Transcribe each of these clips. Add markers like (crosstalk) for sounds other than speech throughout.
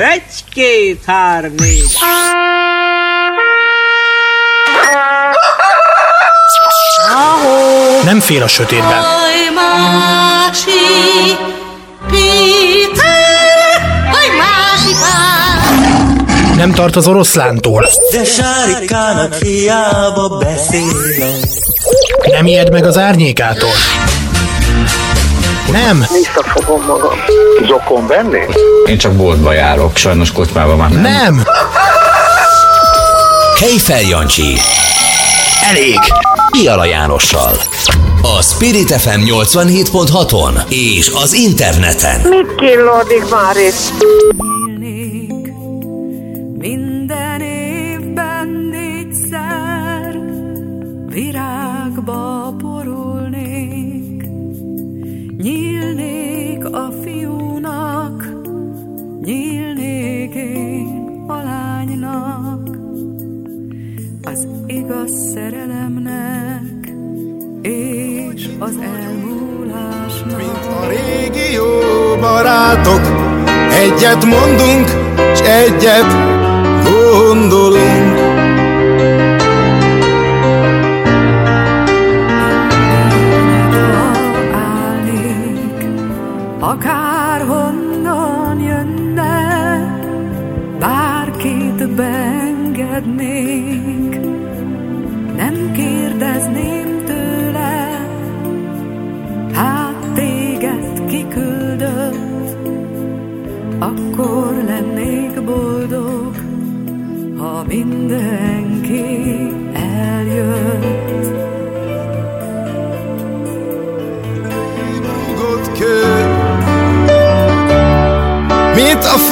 Egy, két, hár, négy. Nem fél a sötétben. Nem tart az oroszlántól. De sárikának hiába beszélek. Nem ijed meg az árnyékától. Nem, Visszafogom magam. Zokon venni? Én csak boltba járok, sajnos kocsmában már nem. nem. Kejfel Jancsi. Elég. Piala Jánossal. A Spirit FM 87.6-on és az interneten. Mit killódik már itt? Barátok, egyet mondunk, s egyet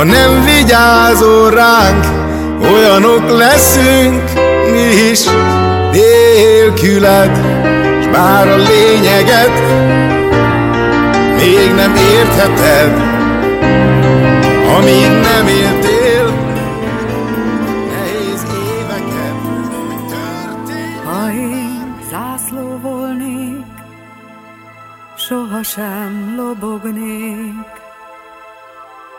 ha nem vigyázol ránk, olyanok leszünk mi is. Nélküled, s bár a lényeget még nem értheted, amíg nem éltél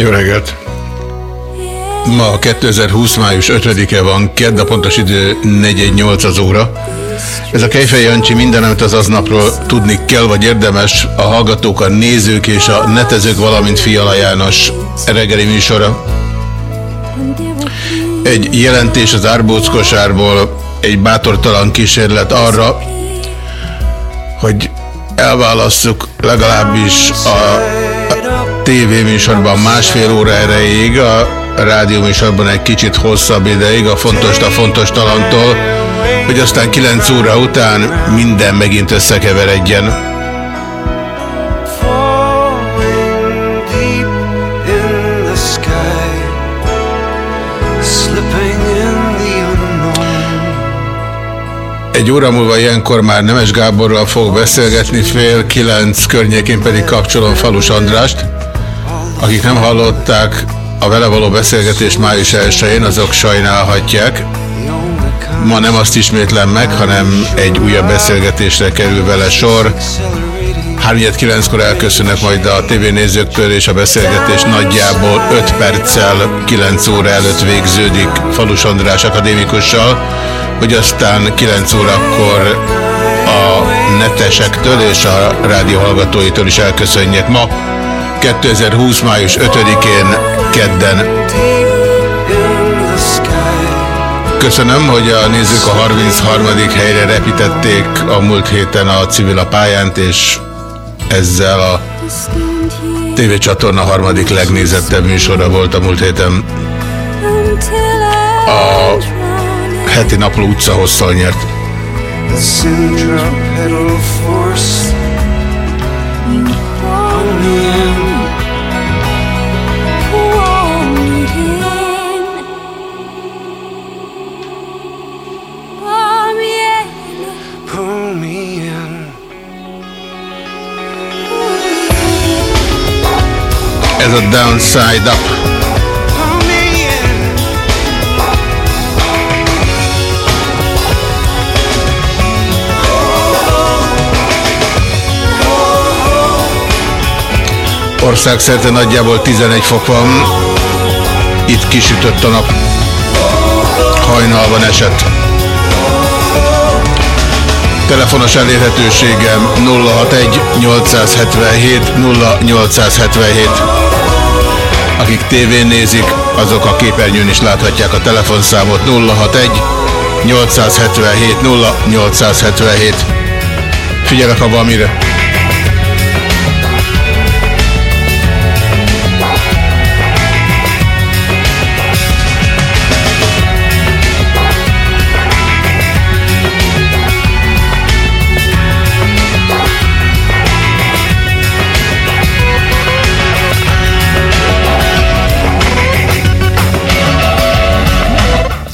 Jó reggelt! Ma 2020. május 5-e van, kedd a pontos idő 418 az óra. Ez a Kejfej Jancsi minden, amit az aznapról tudni kell, vagy érdemes a hallgatók, a nézők és a netezők, valamint Fiala János reggeli műsora. Egy jelentés az árbóckosárból, egy bátortalan kísérlet arra, hogy elválasszuk legalábbis a tévéműsorban másfél óra erejéig, a rádióműsorban egy kicsit hosszabb ideig, a fontos a fontos talantól, hogy aztán 9 óra után minden megint összekeveredjen. Egy óra múlva ilyenkor már Nemes Gáborral fog beszélgetni, fél kilenc környékén pedig kapcsolom Falus Andrást. Akik nem hallották a vele való beszélgetés május 1-én, azok sajnálhatják. Ma nem azt ismétlem meg, hanem egy újabb beszélgetésre kerül vele sor. 3-9-kor elköszönök majd a tévénézőktől, és a beszélgetés nagyjából 5 perccel 9 óra előtt végződik Falus András akadémikussal, hogy aztán 9 órakor a netesektől és a rádióhallgatóitól is elköszönjek ma. 2020. május 5-én kedden. Köszönöm, hogy a nézők a 33. helyre repítették a múlt héten a civil a pályánt, és ezzel a tévécsatorna harmadik legnézettebb műsora volt a múlt héten. A heti napló utca hosszal nyert. Ez a Downside Up. Országszerte nagyjából 11 fok van. Itt kisütött a nap. Hajnalban esett. Telefonos elérhetőségem 061 877 0877. Akik tévén nézik, azok a képernyőn is láthatják a telefonszámot 061 877 0877. Figyelek ha valamire.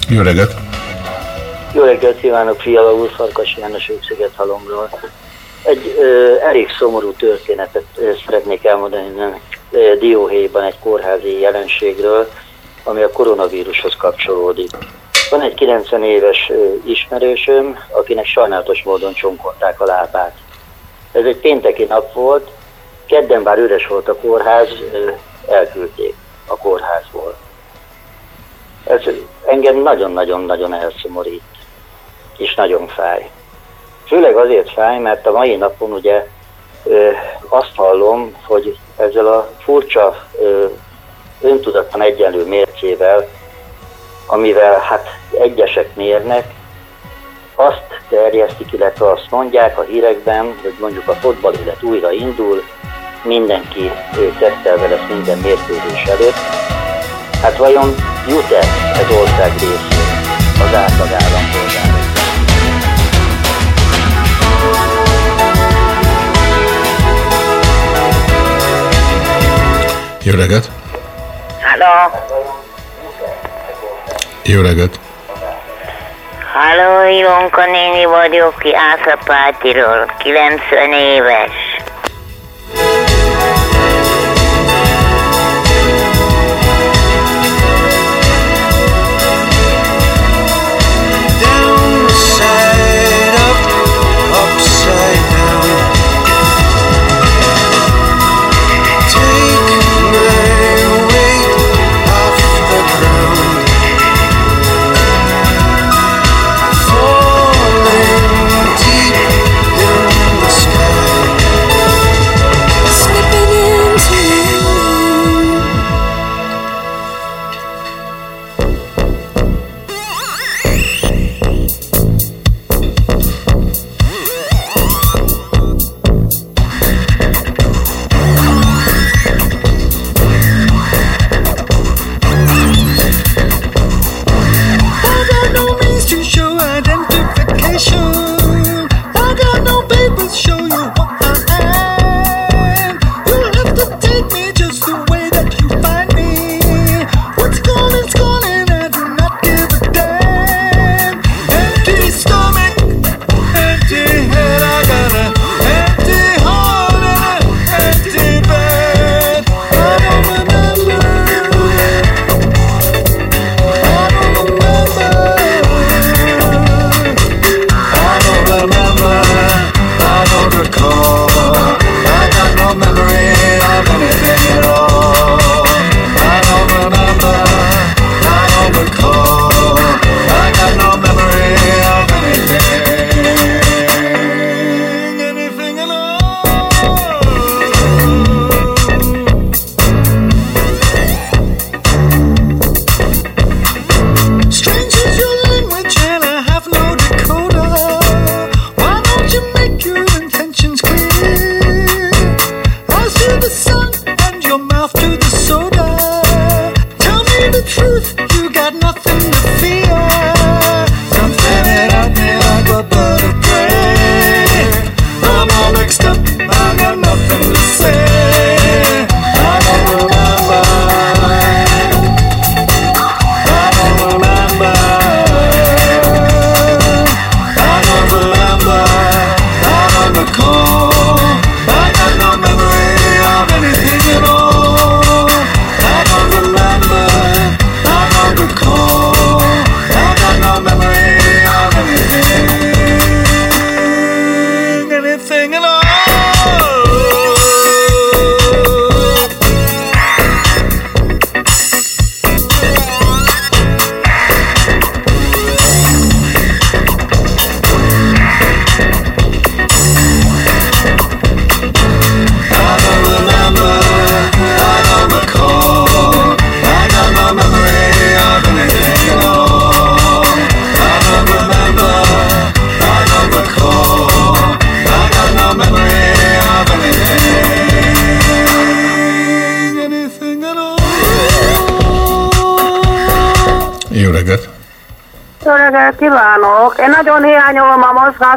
Jó reggelt! Jó reggelt kívánok, Fiala úr, Farkas János Őksziget halomról. Egy ö, elég szomorú történetet ö, szeretnék elmondani ö, Dióhéjban egy kórházi jelenségről, ami a koronavírushoz kapcsolódik. Van egy 90 éves ö, ismerősöm, akinek sajnálatos módon csonkolták a lábát. Ez egy pénteki nap volt, kedden bár üres volt a kórház, ö, elküldték a kórházból. Ez engem nagyon-nagyon-nagyon elszomorít, és nagyon fáj. Főleg azért fáj, mert a mai napon ugye ö, azt hallom, hogy ezzel a furcsa ö, öntudatlan egyenlő mércével, amivel hát egyesek mérnek, azt terjesztik, illetve azt mondják a hírekben, hogy mondjuk a fotballélet újra indul, mindenki tesztelve lesz minden mérkőzés előtt. Hát vajon jut-e ez ország részén az átlag állampolgárok? Jó reggelt! Halló, Jó reggelt! halló, Ilonka néni vagyok, ki Ászapátiról, 90 éves.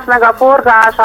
Meg a forgás.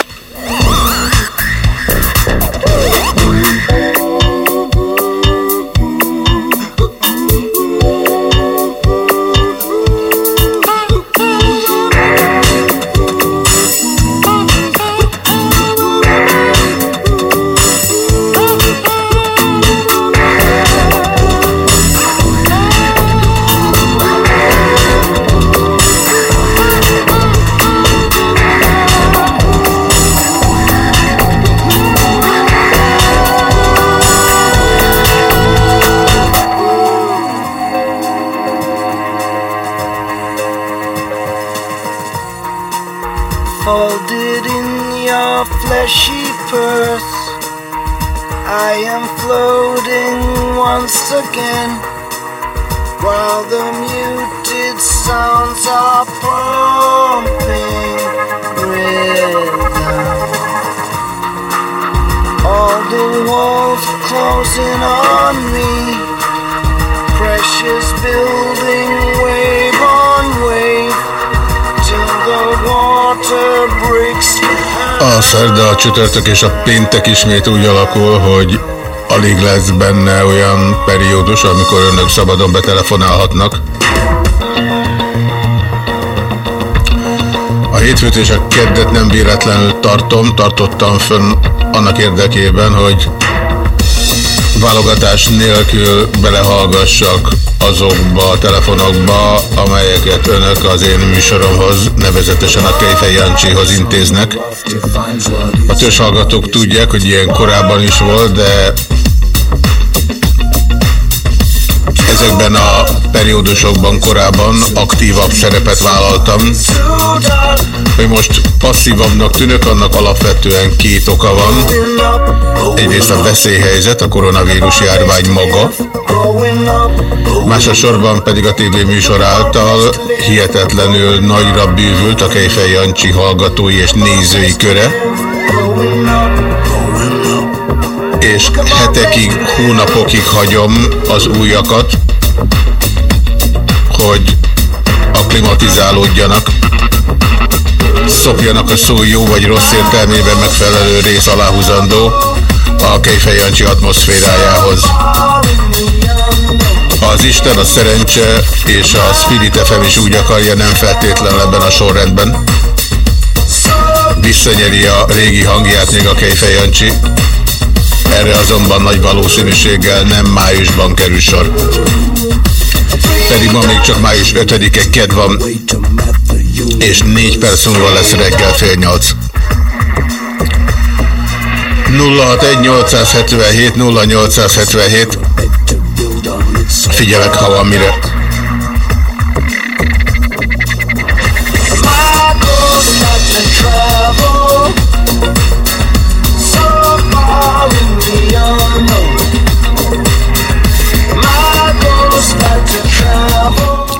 I am floating once again while the muted sounds are pumping rhythm. All the walls closing on me, pressures building szerda, a csütörtök és a péntek ismét úgy alakul, hogy alig lesz benne olyan periódus, amikor önök szabadon betelefonálhatnak. A hétfőt és a keddet nem véletlenül tartom, tartottam fönn annak érdekében, hogy válogatás nélkül belehallgassak azokba a telefonokba, amelyeket önök az én műsoromhoz, nevezetesen a Kejfej Jancsihoz intéznek. A törzshallgatók tudják, hogy ilyen korábban is volt, de ezekben a periódusokban korábban aktívabb szerepet vállaltam. Hogy most passzívabbnak tűnök, annak alapvetően két oka van. Egyrészt a veszélyhelyzet, a koronavírus járvány maga, másosorban pedig a TV műsor által hihetetlenül nagyra bűvült a Kejfej Jancsi hallgatói és nézői köre, és hetekig, hónapokig hagyom az újakat, hogy akklimatizálódjanak, szopjanak a szó jó vagy rossz értelmében megfelelő rész aláhúzandó a Kejfej atmoszférájához. Az Isten, a szerencse és a Spirit FM is úgy akarja, nem feltétlenül ebben a sorrendben. Visszanyeri a régi hangját még a Kejfej. Erre azonban nagy valószínűséggel nem májusban kerül sor. Pedig ma még csak május 5-e ked van, és 4 perc múlva lesz reggel fél 8. 061 877 0877 Figyelek, ha van mire.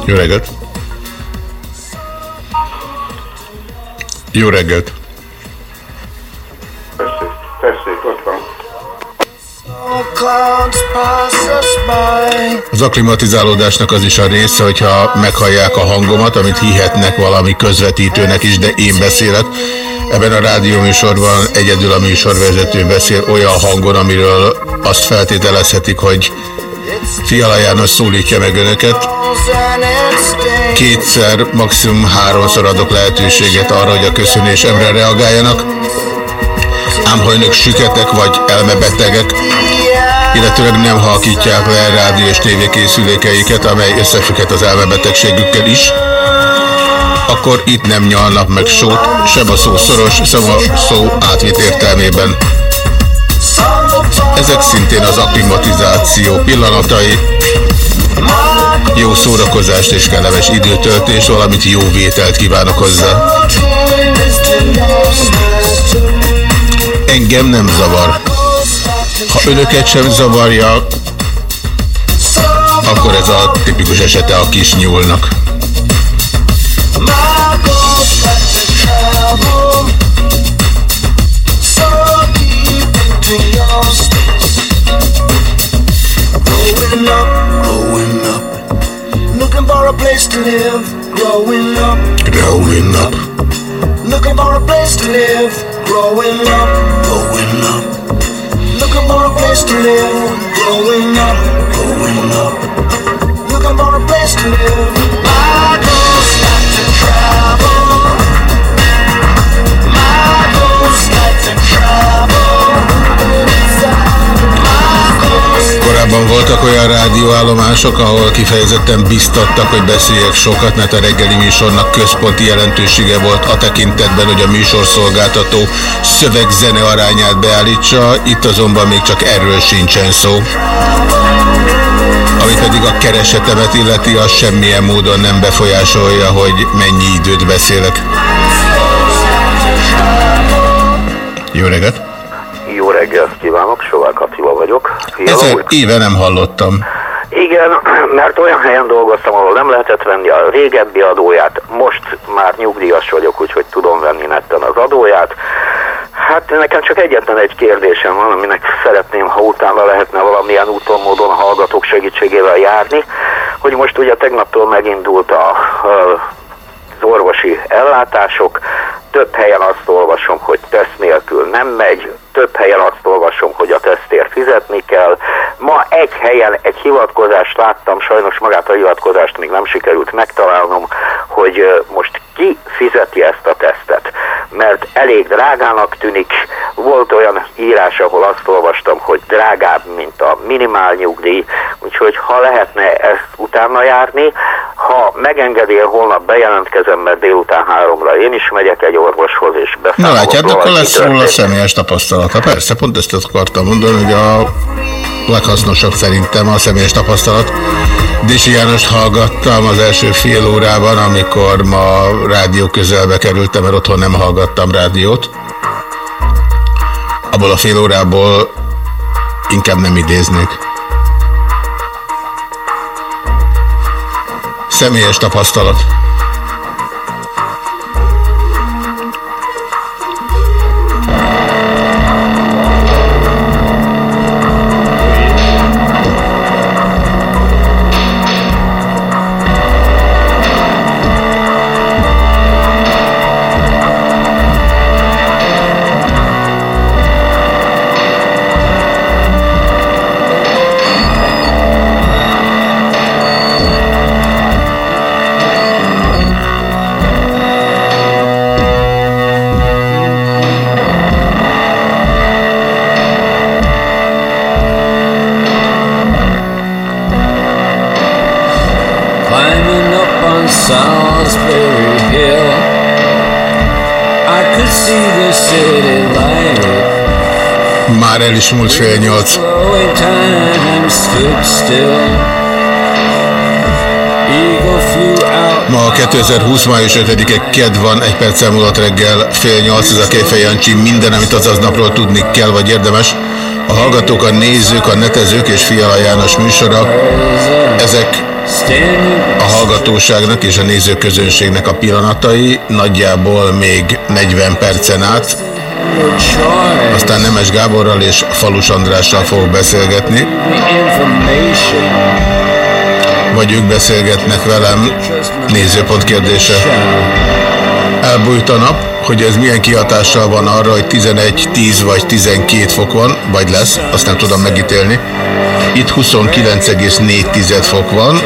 Jó reggelt! Jó reggelt! Tessék, ott van. Az akklimatizálódásnak az is a része, hogyha meghallják a hangomat, amit hihetnek valami közvetítőnek is, de én beszélek. Ebben a rádióműsorban egyedül a műsorvezető beszél olyan hangon, amiről azt feltételezhetik, hogy Fiala János szólítja meg önöket. Kétszer, maximum háromszor adok lehetőséget arra, hogy a köszönésemre reagáljanak. Ám ha önök süketek vagy elmebetegek, illetőleg nem halkítják le rádió és tévékészülékeiket, amely összefügghet az elmebetegségükkel is, akkor itt nem nyalnak meg sót, sem a szó szoros, sem a szó átvitt értelmében. Ezek szintén az akklimatizáció pillanatai, jó szórakozást és kellemes időtöltés, valamint jó vételt kívánok hozzá. Engem nem zavar. Ha önöket sem zavarja, akkor ez a tipikus esete a kis nyúlnak. A place to live. Growing up, growing up. Looking for a place to live, growing up, growing up. Looking for a place to live, growing up, growing up. Looking for a place to live. My goals like to travel. My goals like to travel. Korábban voltak olyan rádióállomások, ahol kifejezetten biztattak, hogy beszéljek sokat, mert a reggeli műsornak központi jelentősége volt a tekintetben, hogy a műsorszolgáltató szöveg-zene arányát beállítsa, itt azonban még csak erről sincsen szó. Ami pedig a keresetemet illeti, az semmilyen módon nem befolyásolja, hogy mennyi időt beszélek. Jó reggelt! Jó reggelt kívánok, Sovák Attila vagyok. Fiala éve nem hallottam. Igen, mert olyan helyen dolgoztam, ahol nem lehetett venni a régebbi adóját, most már nyugdíjas vagyok, úgyhogy tudom venni netten az adóját. Hát nekem csak egyetlen egy kérdésem van, aminek szeretném, ha utána lehetne valamilyen úton, módon a hallgatók segítségével járni, hogy most ugye tegnaptól megindult a, a az orvosi ellátások. Több helyen azt olvasom, hogy teszt nélkül nem megy, több helyen azt olvasom, hogy a tesztért fizetni kell. Ma egy helyen egy hivatkozást láttam, sajnos magát a hivatkozást még nem sikerült megtalálnom, hogy most ki fizeti ezt a tesztet. Mert elég drágának tűnik. Volt olyan írás, ahol azt olvastam, hogy drágább, mint a minimál nyugdíj, úgyhogy ha lehetne ezt utána járni, ha megengedél, holnap bejelentkezem, mert délután háromra én is megyek egy orvoshoz, és Na beszámolok látjátok, róla, akkor lesz róla személyes tapasztalata. Persze, pont ezt akartam mondani, hogy a leghasznosabb szerintem a személyes tapasztalat. Dési Jánost hallgattam az első fél órában, amikor ma rádió közelbe kerültem, mert otthon nem hallgattam rádiót. Abból a fél órából inkább nem idéznék. Személyes tapasztalat. Már el is múlt fél nyolc. Ma 2020. május 5-e ked van, egy perccel múlott reggel fél nyolc, ez a Kejfej minden, amit azaz napról tudni kell, vagy érdemes. A hallgatók, a nézők, a netezők és Fiala János műsora, ezek a hallgatóságnak és a nézőközönségnek a pillanatai, nagyjából még 40 percen át. Aztán Nemes Gáborral és Falus Andrással fogok beszélgetni. Vagy ők beszélgetnek velem, nézőpont kérdése. Elbújt a nap, hogy ez milyen kihatással van arra, hogy 11, 10 vagy 12 fok van, vagy lesz, azt nem tudom megítélni. Itt 29,4 fok van.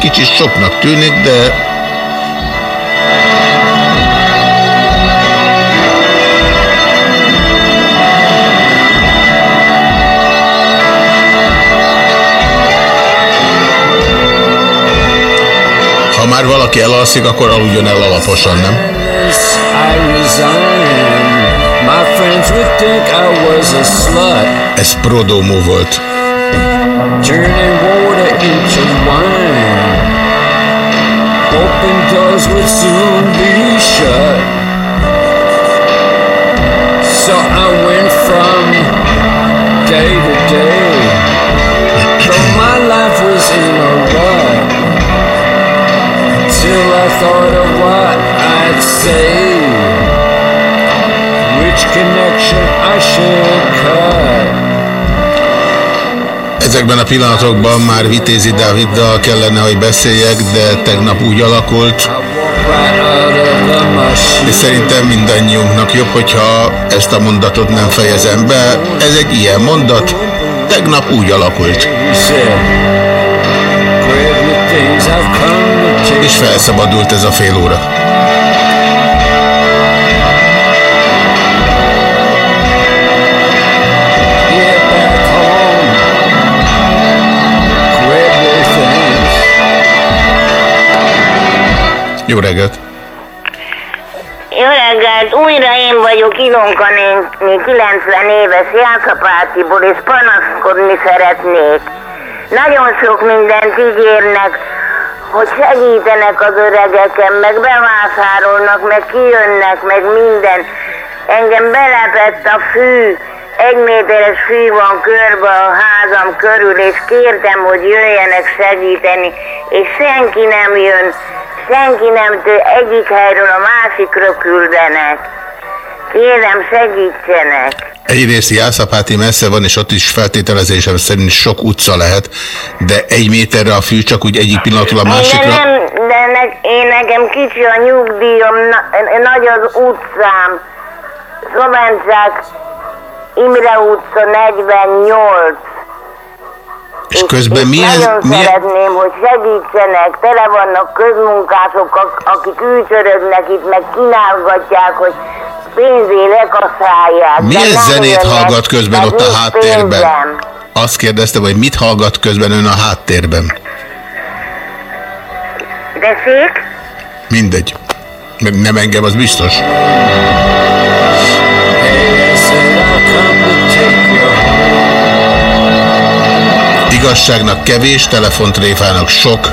Kicsit soknak tűnik, de valaki elalszik, akkor aludjon el alaposan, nem? Ez Prodomo volt. Turning water into wine. Open doors would soon be shut. So I went from day to day. Though my life was in a I thought of what I'd say. Which connection I should cut. Ezekben a pillanatokban már Vitézi Dáviddal kellene, hogy beszéljek, de tegnap úgy alakult. És szerintem mindannyiunknak jobb, hogyha ezt a mondatot nem fejezem be. Ez egy ilyen mondat, tegnap úgy alakult. És felszabadult ez a fél óra. Jó reggelt! Jó reggelt, újra én vagyok Ilonka néni, 90 éves Jászapátiból, és panaszkodni szeretnék. Nagyon sok mindent ígérnek, hogy segítenek az öregeken, meg bevásárolnak, meg kijönnek, meg minden. Engem belepett a fű, egy méteres fű van körbe a házam körül, és kértem, hogy jöjjenek segíteni, és senki nem jön, senki nem tő, egyik helyről a másikra küldenek. Kérem, segítsenek. Egyrészt Jászapáti messze van, és ott is feltételezésem szerint sok utca lehet, de egy méterre a fű csak úgy egyik pillanatról a másikra. nem, de ne, én nekem kicsi a nyugdíjam, na, nagy az utcám. Szobencák, Imre utca 48. És közben milyen, Nagyon milyen, szeretném, hogy segítsenek, tele vannak közmunkások, ak- akik ücsörögnek itt, meg kínálgatják, hogy pénzé lekaszálják. de milyen zenét hallgat közben ott a háttérben? pénzem. Azt kérdeztem, hogy mit hallgat közben ön a háttérben? Tessék? Mindegy. Mert Nem engem, az biztos. Igazságnak kevés, telefontréfának sok.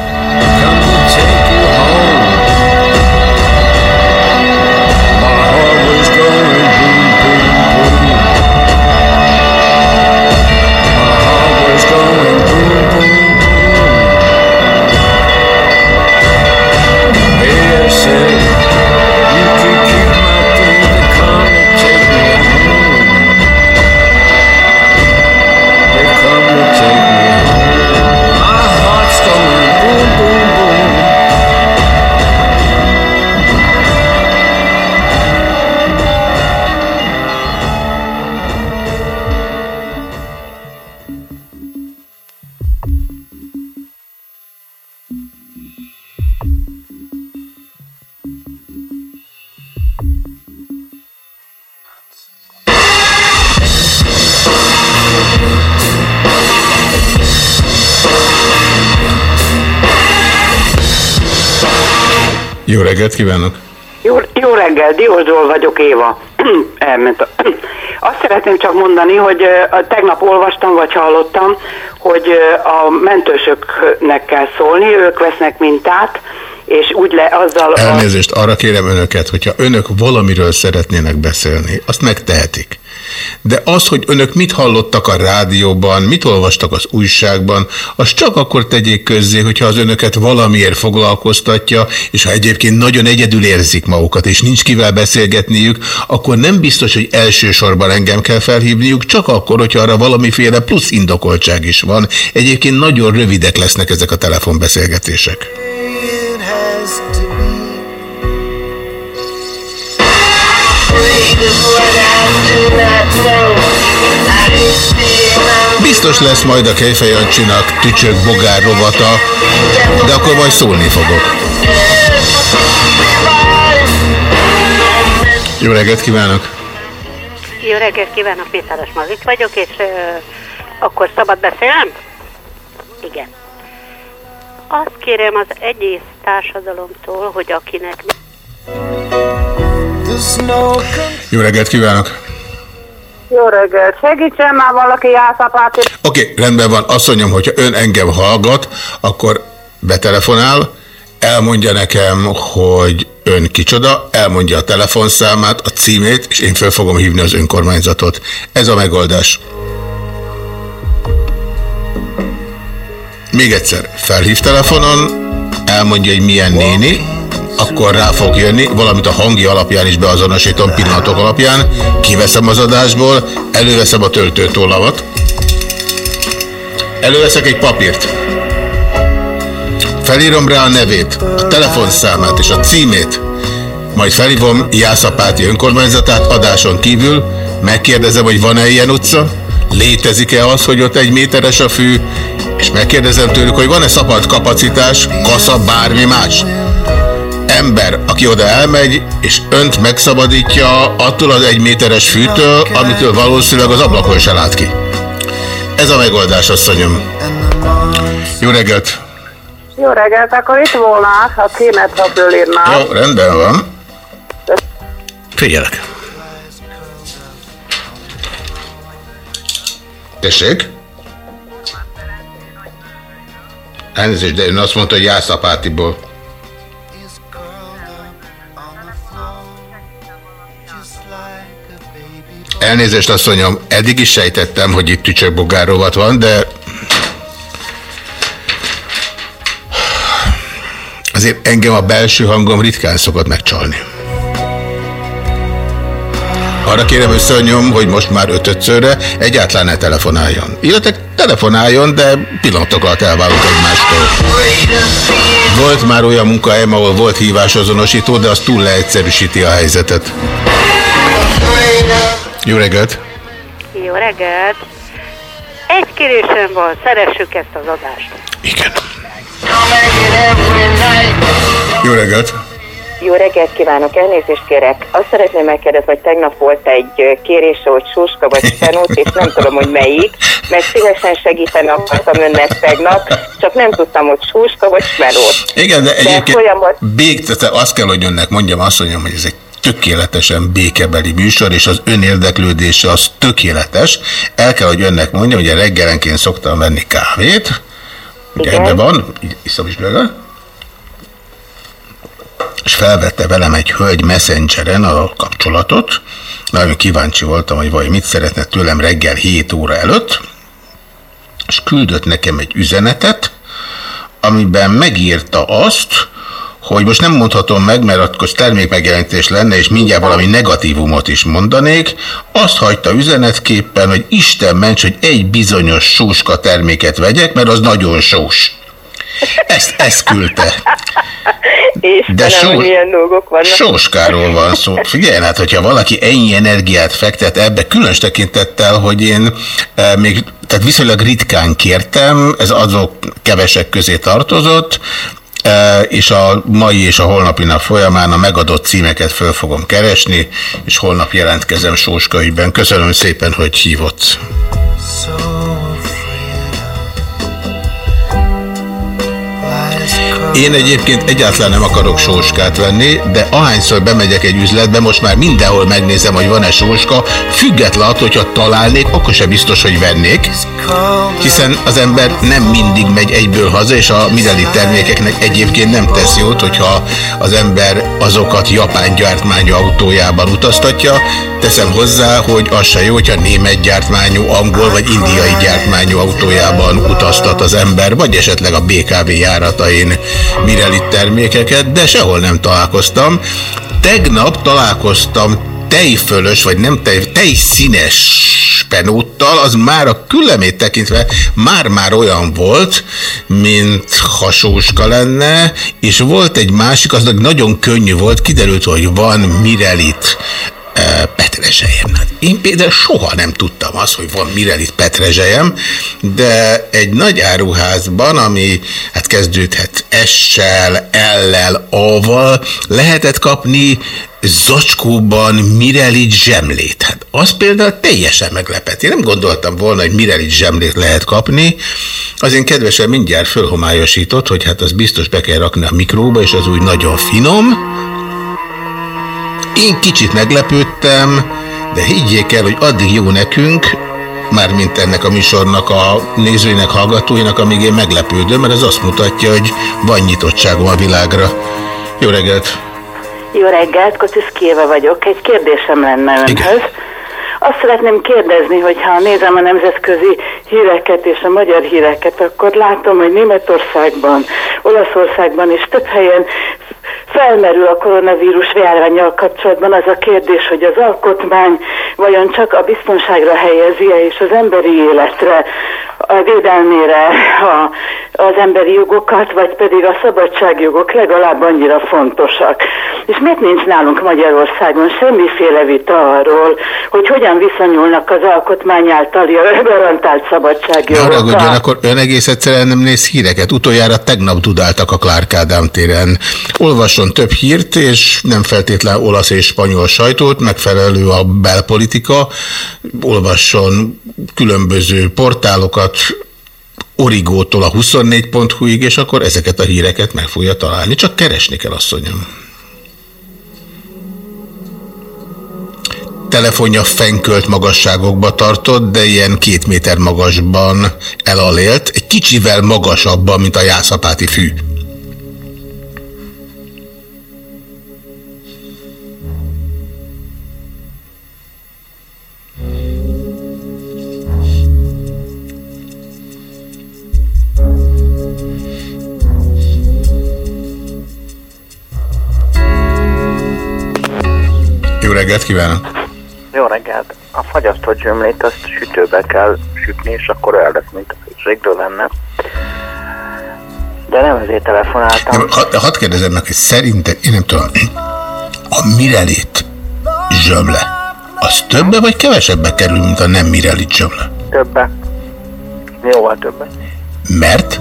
Reggelt kívánok! Jó, jó reggel, Diósdól vagyok, Éva. (clears throat) Elment. (clears throat) Azt szeretném csak mondani, hogy tegnap olvastam, vagy hallottam, hogy a mentősöknek kell szólni, ők vesznek mintát, és úgy le azzal... A... Elnézést, arra kérem önöket, hogyha önök valamiről szeretnének beszélni, azt megtehetik. De az, hogy önök mit hallottak a rádióban, mit olvastak az újságban, az csak akkor tegyék közzé, hogyha az önöket valamiért foglalkoztatja, és ha egyébként nagyon egyedül érzik magukat, és nincs kivel beszélgetniük, akkor nem biztos, hogy elsősorban engem kell felhívniuk, csak akkor, hogyha arra valamiféle plusz indokoltság is van. Egyébként nagyon rövidek lesznek ezek a telefonbeszélgetések. Biztos lesz majd a Kejfej Jancsinak tücsök bogár rovata, de akkor majd szólni fogok. Jó reggelt kívánok! Jó reggelt kívánok, Mészáros Mazit vagyok, és ö, akkor szabad beszélnem? Igen. Azt kérem az egész társadalomtól, hogy akinek Jó reggelt kívánok! Jó reggelt, segítsen már valaki Jászapáti. Oké, okay, rendben van. Asszonyom, hogyha ön engem hallgat, akkor betelefonál, elmondja nekem, hogy ön kicsoda, elmondja a telefonszámát, a címét, és én fel fogom hívni az önkormányzatot. Ez a megoldás. Még egyszer, felhív telefonon, elmondja, hogy milyen néni, akkor rá fog jönni, valamint a hangi alapján is beazonosítom pillanatok alapján, kiveszem az adásból, előveszem a töltőtollavat, előveszek egy papírt, felírom rá a nevét, a telefonszámát és a címét, majd felhívom Jászapáti önkormányzatát adáson kívül, megkérdezem, hogy van-e ilyen utca, létezik-e az, hogy ott egy méteres a fű, és megkérdezem tőlük, hogy van-e szabad kapacitás, kasza, bármi más. Ember, aki oda elmegy, és önt megszabadítja attól az egy méteres fűtől, amitől valószínűleg az ablakon se lát ki. Ez a megoldás, asszonyom. Jó reggelt! Jó reggelt, akkor itt volna a címet, ha fölírnám. Jó, rendben van. Figyelek. Tessék? Elnézést, de ön azt mondta, hogy Jászapátiból. Elnézést, asszonyom, eddig is sejtettem, hogy itt tücsökbogárovat van, de azért engem a belső hangom ritkán szokott megcsalni. Arra kérem összeanyom, hogy most már ötötszörre egyáltalán ne telefonáljon. Illetve telefonáljon, de pillanatok alatt elválunk egymástól. Volt már olyan munkahelyem, ahol volt hívásazonosító, de az túl leegyszerűsíti a helyzetet. Jó reggelt! Jó reggelt! Egy kérésem van, szeressük ezt az adást. Igen. Jó reggelt! Jó reggelt kívánok, elnézést kérek. Azt szeretném megkérdezni, hogy tegnap volt egy ö, kérése, hogy Suska vagy (laughs) Spenót, és nem tudom, hogy melyik, mert szívesen segíteni akartam önnek tegnap, csak nem tudtam, hogy Suska vagy Spenót. Igen, de egyébként folyamat- bék, tehát azt kell, hogy önnek mondjam, azt mondjam, hogy ez egy tökéletesen békebeli műsor, és az önérdeklődése az tökéletes. El kell, hogy önnek mondjam, hogy a reggelenként szoktam venni kávét, ugye ebben van, iszom is belőle, és felvette velem egy hölgy messengeren a kapcsolatot. Nagyon kíváncsi voltam, hogy vagy mit szeretne tőlem reggel 7 óra előtt, és küldött nekem egy üzenetet, amiben megírta azt, hogy most nem mondhatom meg, mert akkor termékmegjelentés lenne, és mindjárt valami negatívumot is mondanék. Azt hagyta üzenetképpen, hogy Isten ments, hogy egy bizonyos sóska terméket vegyek, mert az nagyon sós. Ezt, ezt küldte. Istenem, De sós- milyen dolgok vannak. Sóskáról van szó. Figyelj, hát hogyha valaki ennyi energiát fektet ebbe, különös tekintettel, hogy én e, még tehát viszonylag ritkán kértem, ez azok kevesek közé tartozott, és a mai és a holnapi nap folyamán a megadott címeket föl fogom keresni, és holnap jelentkezem Sóska ügyben. Köszönöm szépen, hogy hívott. Én egyébként egyáltalán nem akarok sóskát venni, de ahányszor bemegyek egy üzletbe, most már mindenhol megnézem, hogy van-e sóska, független attól, hogyha találnék, akkor sem biztos, hogy vennék, hiszen az ember nem mindig megy egyből haza, és a Mireli termékeknek egyébként nem tesz jót, hogyha az ember azokat japán gyártmányú autójában utaztatja. Teszem hozzá, hogy az se jó, hogyha német gyártmányú, angol vagy indiai gyártmányú autójában utaztat az ember, vagy esetleg a BKV járatain Mireli termékeket, de sehol nem találkoztam. Tegnap találkoztam tejfölös, vagy nem tej, tejszínes penóttal, az már a küllemét tekintve már-már olyan volt, mint hasóska lenne, és volt egy másik, az nagyon könnyű volt, kiderült, hogy van Mirelit eh, petrezselyem. Hát Én például soha nem tudtam azt, hogy van Mirelit petrezselyem, de egy nagy áruházban, ami hát kezdődhet S-sel, L-lel, A-val, lehetett kapni zacskóban Mirelit zsemlét. Hát az például teljesen meglepett. Én nem gondoltam volna, hogy Mirelit zsemlét lehet kapni. Az én kedvesen mindjárt fölhomályosított, hogy hát az biztos be kell rakni a mikróba, és az úgy nagyon finom. Én kicsit meglepődtem, de higgyék el, hogy addig jó nekünk, mármint ennek a műsornak a nézőinek, hallgatóinak, amíg én meglepődöm, mert ez azt mutatja, hogy van nyitottságom a világra. Jó reggelt! Jó reggelt, Kocis Kieva vagyok. Egy kérdésem lenne önhöz. Azt szeretném kérdezni, hogy ha nézem a nemzetközi híreket és a magyar híreket, akkor látom, hogy Németországban, Olaszországban és több helyen felmerül a koronavírus járványjal kapcsolatban az a kérdés, hogy az alkotmány vajon csak a biztonságra helyezi -e és az emberi életre, a védelmére, a, az emberi jogokat, vagy pedig a szabadságjogok legalább annyira fontosak. És miért nincs nálunk Magyarországon semmiféle vita arról, hogy hogyan viszonyulnak az alkotmány általi garantált Ne haragudjon, akkor ön egész egyszerűen nem néz híreket. Utoljára tegnap dudáltak a Clark Ádám téren. Olvasson több hírt, és nem feltétlen olasz és spanyol sajtót, megfelelő a belpolitika. Olvasson különböző portálokat, Origótól a 24.hu-ig, és akkor ezeket a híreket meg fogja találni. Csak keresni kell, asszonyom. telefonja fenkölt magasságokba tartott, de ilyen két méter magasban elalélt, egy kicsivel magasabban, mint a jászapáti fű. Reggelt kívánok! Jó reggelt! A fagyasztott zsömlét azt sütőbe kell sütni, és akkor olyan lesz, mint a főségről lenne. De nem ezért telefonáltam. Nem, ha, hadd kérdezem meg, hogy szerinted, én nem tudom, (clears throat) a mirelit zsömle, az többe vagy kevesebbe kerül, mint a nem mirelit zsömle? Többe. Jóval többe. Mert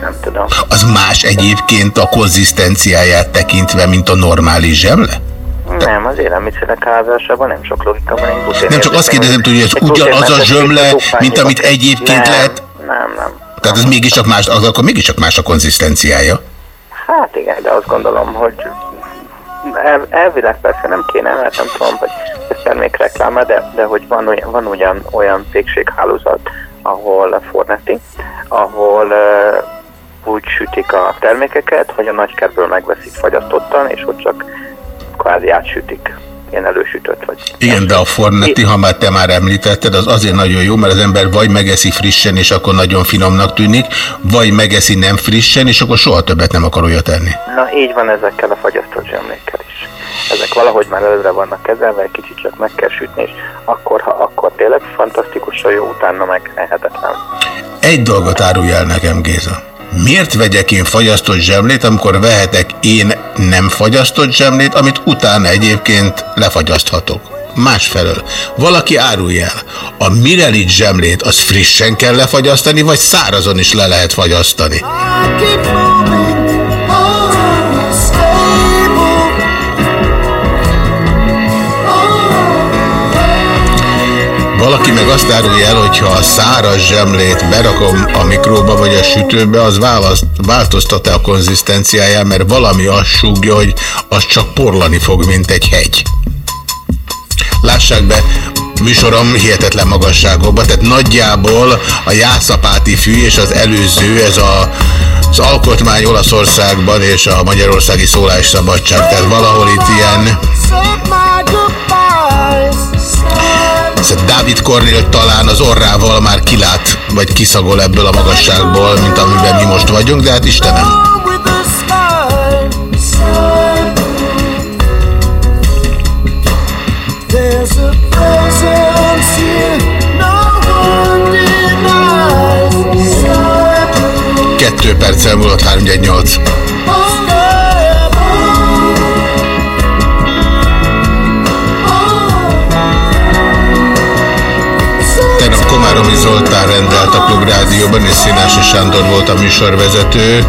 Nem tudom. az más egyébként a konzisztenciáját tekintve, mint a normális zsemle? Nem, az élelmiszerek házásában nem sok logika van. Glutén Nem csak azt kérdezem, hogy ez ugyanaz a zsömle, mint amit egyébként nem, lehet. Nem, nem. Tehát ez mégiscsak más, az akkor mégiscsak más a konzisztenciája. Hát igen, de azt gondolom, hogy el, elvileg persze nem kéne, mert nem tudom, hogy ez termékrekláma, de, de hogy van olyan, van ugyan olyan végséghálózat, ahol Forneti, ahol uh, úgy sütik a termékeket, hogy a nagykerből megveszik fagyasztottan, és ott csak kvázi átsütik, ilyen elősütött vagy. Igen, de a Fornetti, ha már te már említetted, az azért nagyon jó, mert az ember vagy megeszi frissen, és akkor nagyon finomnak tűnik, vagy megeszi nem frissen, és akkor soha többet nem akar olyat enni. Na így van ezekkel a fagyasztott zsömlékkel is. Ezek valahogy már előre vannak kezelve, egy kicsit csak meg kell sütni, és akkor, ha akkor tényleg fantasztikusan jó, utána meg ehetetlen. Egy dolgot árulj el nekem, Géza. Miért vegyek én fagyasztott zsemlét, amikor vehetek én nem fagyasztott zsemlét, amit utána egyébként lefagyaszthatok? Másfelől, valaki árulj el, a Mirelit zsemlét az frissen kell lefagyasztani, vagy szárazon is le lehet fagyasztani? Valaki meg azt árulja el, hogy ha a száraz zsemlét berakom a mikróba vagy a sütőbe, az választ, változtat-e a konzisztenciáján, mert valami azt súgja, hogy az csak porlani fog, mint egy hegy. Lássák be, műsorom hihetetlen magasságokban, tehát nagyjából a jászapáti fű és az előző, ez a, az alkotmány Olaszországban és a magyarországi szólásszabadság, tehát valahol itt ilyen Dávid Kornél talán az orrával már kilát, vagy kiszagol ebből a magasságból, mint amiben mi most vagyunk, de hát Istenem. Kettő perccel múlott 318. Komáromi Zoltán rendelt a Klubrádióban, és Színási Sándor volt a műsorvezető.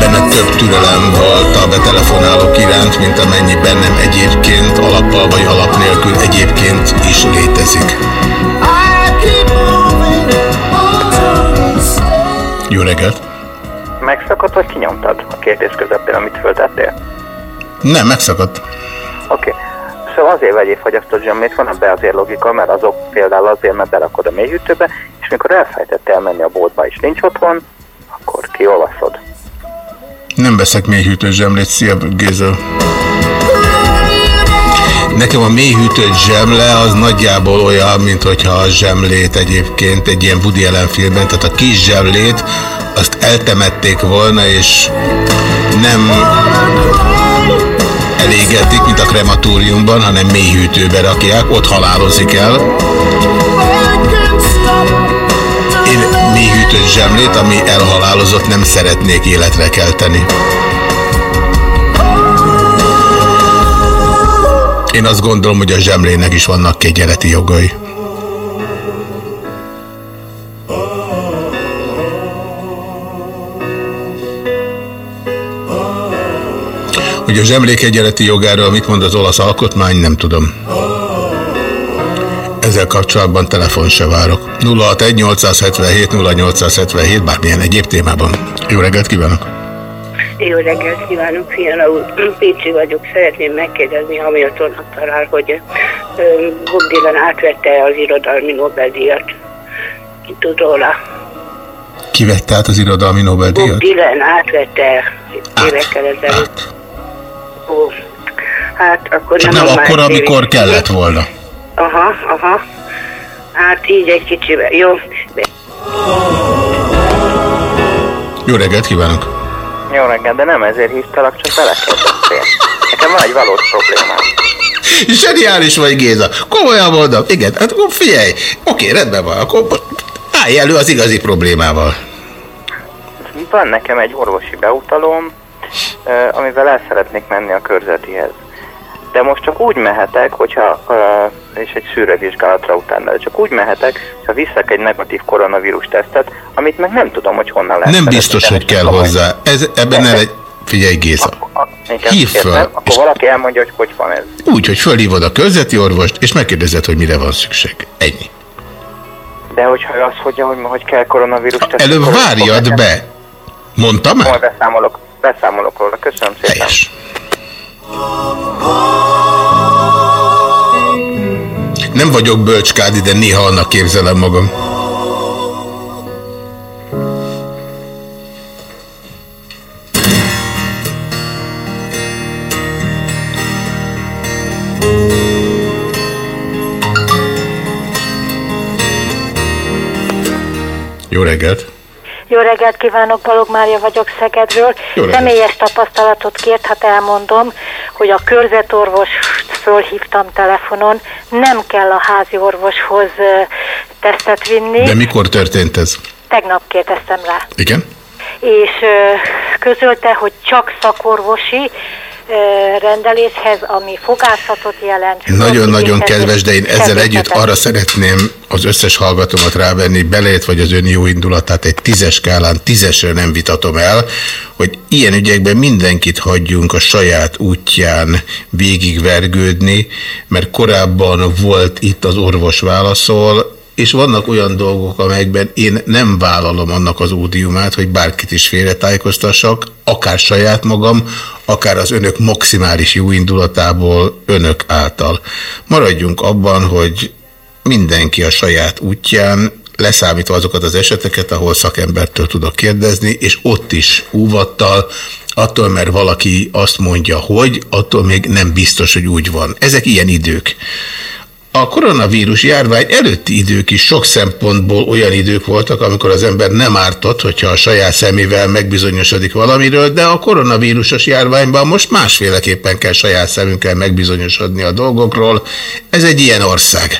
Benne több türelem volt a betelefonálók iránt, mint amennyi bennem egyébként alappal vagy alap nélkül egyébként is létezik. Jó reggelt! Megszakadt, vagy kinyomtad a kérdés közepén, amit föltettél? Nem, megszakadt. Oké. Okay. Szóval azért vegyél fagyasztott zsömlét, van ebbe azért logika, mert azok például azért, mert berakod a mélyhűtőbe, és mikor elfelejtett elmenni a boltba és nincs otthon, akkor kiolvaszod. Nem veszek mélyhűtős zsemlét, szia Géza. Nekem a mélyhűtött zsemle az nagyjából olyan, mint hogyha a zsemlét egyébként egy ilyen Woody Allen filmben, tehát a kis zsemlét azt eltemették volna, és nem elégetik, mint a krematóriumban, hanem mélyhűtőbe rakják, ott halálozik el. Én mélyhűtött zsemlét, ami elhalálozott, nem szeretnék életre kelteni. Én azt gondolom, hogy a zsemlének is vannak kegyeleti jogai. Hogy a zsemlék egyeleti jogáról mit mond az olasz alkotmány, nem tudom. Ezzel kapcsolatban telefon se várok. 061 877 0877 bármilyen egyéb témában. Jó reggelt kívánok! Jó reggelt kívánok, Fiala úr. Pécsi vagyok, szeretném megkérdezni Hamiltonnak talál, hogy Bob Dylan átvette az irodalmi Nobel-díjat. Ki tud róla? Ki vette át az irodalmi Bob Nobel-díjat? Dylan átvette évekkel ezelőtt. Ó, hát akkor Csak nem nem akkor, amikor kellett volna. Aha, aha. Hát így egy kicsivel. Jó. Jó reggelt kívánok! Jó reggelt, de nem ezért hívtalak, csak belekérdeztél. Nekem van egy valós problémám. Zseniális vagy Géza. Komolyan mondom. Igen, hát akkor figyelj. Oké, rendben van. Akkor állj elő az igazi problémával. Van nekem egy orvosi beutalóm, ö, amivel el szeretnék menni a körzetihez. De most csak úgy mehetek, hogyha, és egy szűrővizsgálatra utána, de csak úgy mehetek, ha viszek egy negatív koronavírus tesztet, amit meg nem tudom, hogy honnan lehet. Nem biztos, hogy kell hozzá. Ez, ebben ne legy... Figyelj, Géza. Igen, Hívd értem. föl, Akkor és- valaki elmondja, hogy hogy van ez. Úgy, hogy fölhívod a körzeti orvost, és megkérdezed, hogy mire van szükség. Ennyi. De hogyha ő azt mondja, hogy, hogy kell koronavírus. Előbb akkor- várjad be. Mondta már? Majd beszámolok, beszámolok róla. Köszönöm szépen. Helyes. Nem vagyok bölcskádi, de néha annak képzelem magam. Jó reggelt! Jó reggelt kívánok, Balog Mária vagyok Szegedről. Személyes tapasztalatot kért, hát elmondom, hogy a körzetorvos fölhívtam telefonon, nem kell a házi orvoshoz tesztet vinni. De mikor történt ez? Tegnap kérdeztem rá. Igen? És közölte, hogy csak szakorvosi rendeléshez, ami fogászatot jelent. Nagyon-nagyon kedves, de én ezzel együtt arra szeretném az összes hallgatómat rávenni, belét vagy az ön jó indulatát egy tízes skálán, tízesre nem vitatom el, hogy ilyen ügyekben mindenkit hagyjunk a saját útján végigvergődni, mert korábban volt itt az orvos válaszol, és vannak olyan dolgok, amelyekben én nem vállalom annak az ódiumát, hogy bárkit is félretájékoztassak, akár saját magam, akár az önök maximális jó indulatából önök által. Maradjunk abban, hogy mindenki a saját útján, leszámítva azokat az eseteket, ahol szakembertől tudok kérdezni, és ott is óvattal, attól, mert valaki azt mondja, hogy, attól még nem biztos, hogy úgy van. Ezek ilyen idők. A koronavírus járvány előtti idők is sok szempontból olyan idők voltak, amikor az ember nem ártott, hogyha a saját szemével megbizonyosodik valamiről, de a koronavírusos járványban most másféleképpen kell saját szemünkkel megbizonyosodni a dolgokról. Ez egy ilyen ország.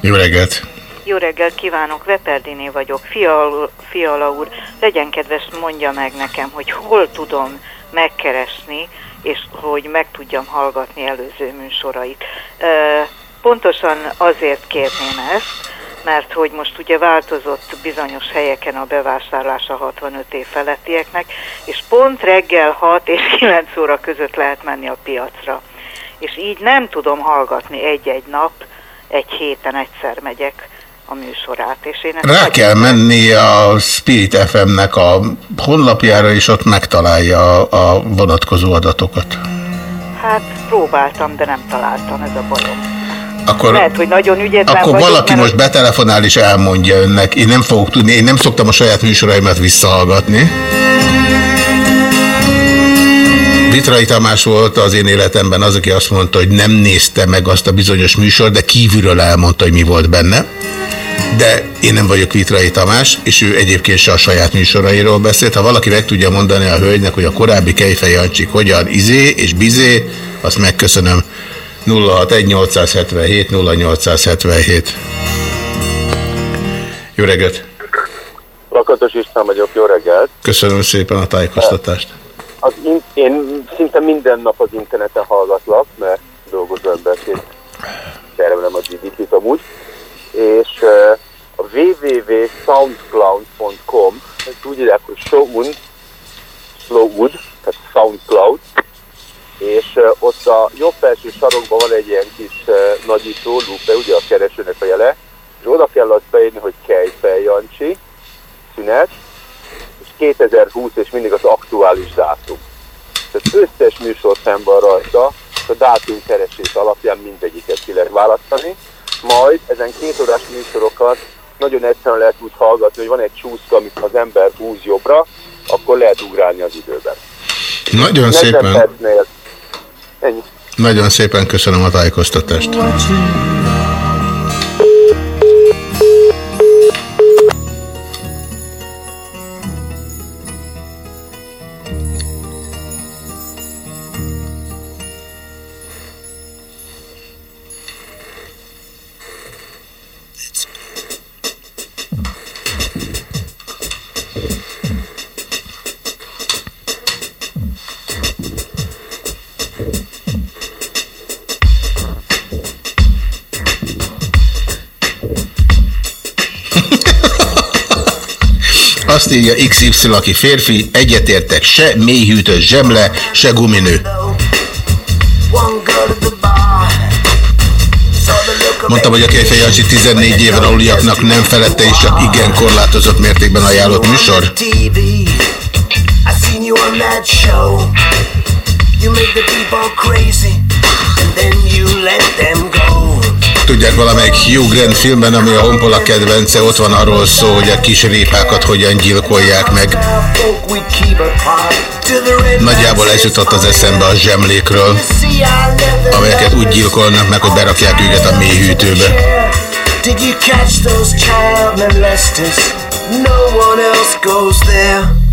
Jó reggelt! Jó reggelt kívánok, Veperdiné vagyok. Fiala, Fiala úr, legyen kedves, mondja meg nekem, hogy hol tudom megkeresni, és hogy meg tudjam hallgatni előző műsorait. Pontosan azért kérném ezt, mert hogy most ugye változott bizonyos helyeken a bevásárlás a 65 év felettieknek, és pont reggel 6 és 9 óra között lehet menni a piacra. És így nem tudom hallgatni egy-egy nap, egy héten egyszer megyek a műsorát. És én Rá kell menni a Spirit FM-nek a honlapjára, és ott megtalálja a, a vonatkozó adatokat. Hát próbáltam, de nem találtam, ez a bajom. Akkor, Lehet, hogy nagyon ügyetlen akkor vagyok, valaki mert most betelefonál és elmondja önnek. Én nem fogok tudni, én nem szoktam a saját műsoraimat visszahallgatni. Vitrai Tamás volt az én életemben az, aki azt mondta, hogy nem nézte meg azt a bizonyos műsort, de kívülről elmondta, hogy mi volt benne. De én nem vagyok Vitrai Tamás, és ő egyébként se a saját műsorairól beszélt. Ha valaki meg tudja mondani a hölgynek, hogy a korábbi Kejfej Jancsik hogyan izé és bizé, azt megköszönöm. 061 877 0877 Jó reggelt! Lakatos István vagyok, jó reggelt! Köszönöm szépen a tájékoztatást. Az in, én szinte minden nap az interneten hallgatlak, mert dolgozó emberként tervelem az GDP-t amúgy, és a www.soundcloud.com, ezt úgy írják, hogy Showun, Slowwood, tehát Soundcloud, és ott a jobb felső sarokban van egy ilyen kis nagyító, lupe, ugye a keresőnek a jele, és oda kell azt beírni, hogy Kejfel Jancsi, szünet, és 2020 és mindig az aktuális dátum. Tehát összes műsor van rajta, a dátum keresés alapján mindegyiket ki lehet választani, majd ezen két órás műsorokat nagyon egyszerűen lehet úgy hallgatni, hogy van egy csúszka, amit az ember húz jobbra, akkor lehet ugrálni az időben. Nagyon 40 szépen, percnél. Ennyi. nagyon szépen köszönöm a tájékoztatást. Azt írja XY, aki férfi, egyetértek, se mélyhűtött zsemle, se guminő. Mondtam, hogy a Kejfej Jancsi 14 éven aluliaknak nem felette és csak igen korlátozott mértékben ajánlott műsor. You make the people crazy, and then you let them. Tudják, valamelyik Hugh Grant filmben, ami a Honpola kedvence, ott van arról szó, hogy a kis répákat hogyan gyilkolják meg. Nagyjából ez jutott az eszembe a zsemlékről, amelyeket úgy gyilkolnak meg, hogy berakják őket a mélyhűtőbe. Did you.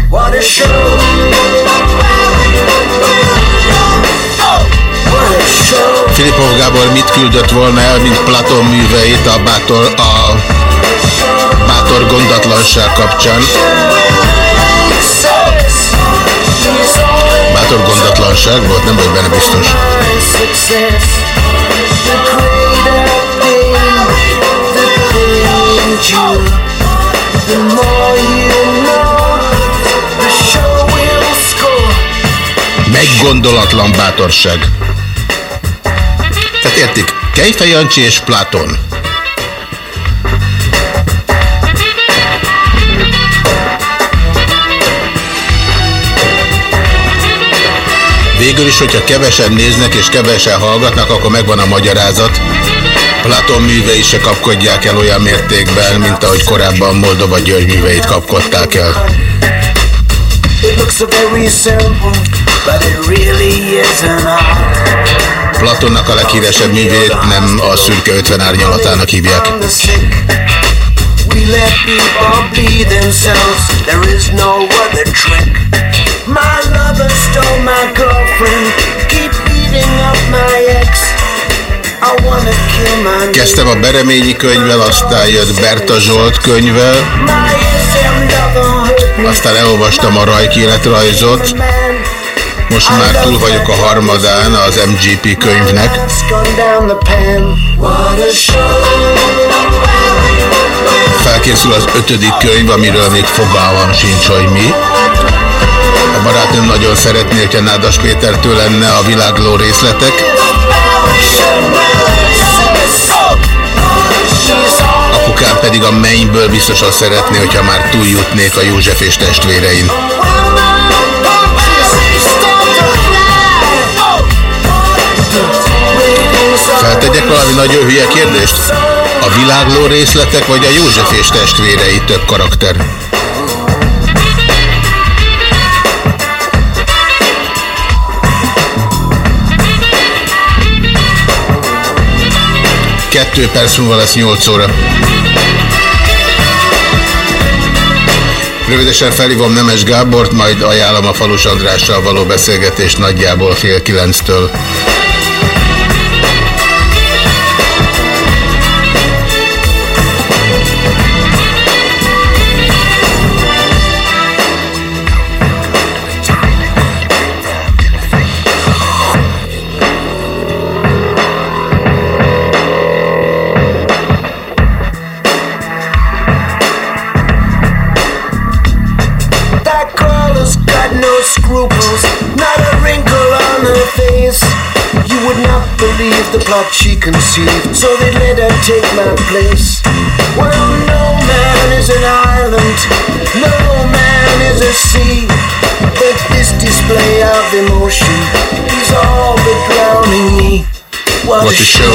What a show! Filipov Gábor mit küldött volna el, mint Platon műveit a bátor, a bátor gondatlanság kapcsán? Bátor gondatlanság volt, nem vagy benne biztos. Meggondolatlan bátorság. Értik, Kejfej Jancsi és Platon. Végül is, hogyha kevesen néznek és kevesen hallgatnak, akkor megvan a magyarázat. Platon művei se kapkodják el olyan mértékben, mint ahogy korábban Moldova György műveit kapkodták el. It looks so very simple, but it really isn't hard. Platonnak a leghíresebb művét nem a szürke 50 árnyalatának hívják. The sick, we let people be themselves. There is no other trick. My lover stole my girlfriend. Keep beating up my ex. I wanna kill my Kezdtem a Bereményi könyvvel, aztán jött Berta Zsolt könyvvel, aztán elolvastam a Rajk életrajzot, most már túl vagyok a harmadán az MGP könyvnek. Felkészül az ötödik könyv, amiről még fogalmam sincs, hogy mi. A barátnőm nagyon szeretné, hogyha Nádas Pétertől lenne a világló részletek. Apukám pedig a mennyből biztosan szeretné, hogyha már túljutnék a József és testvérein. Feltegyek valami nagyon hülye kérdést? A világló részletek vagy a József és testvérei több karakter? Kettő perc múlva lesz 8 óra. Rövidesen felhívom Nemes Gábort, majd ajánlom a Falus Andrással való beszélgetést nagyjából fél kilenctől. That would not believe the plot she conceived, so they let her take my place. Well, no man is an island, no man is a sea. But this display of emotion is all but drowning me. What, What a show.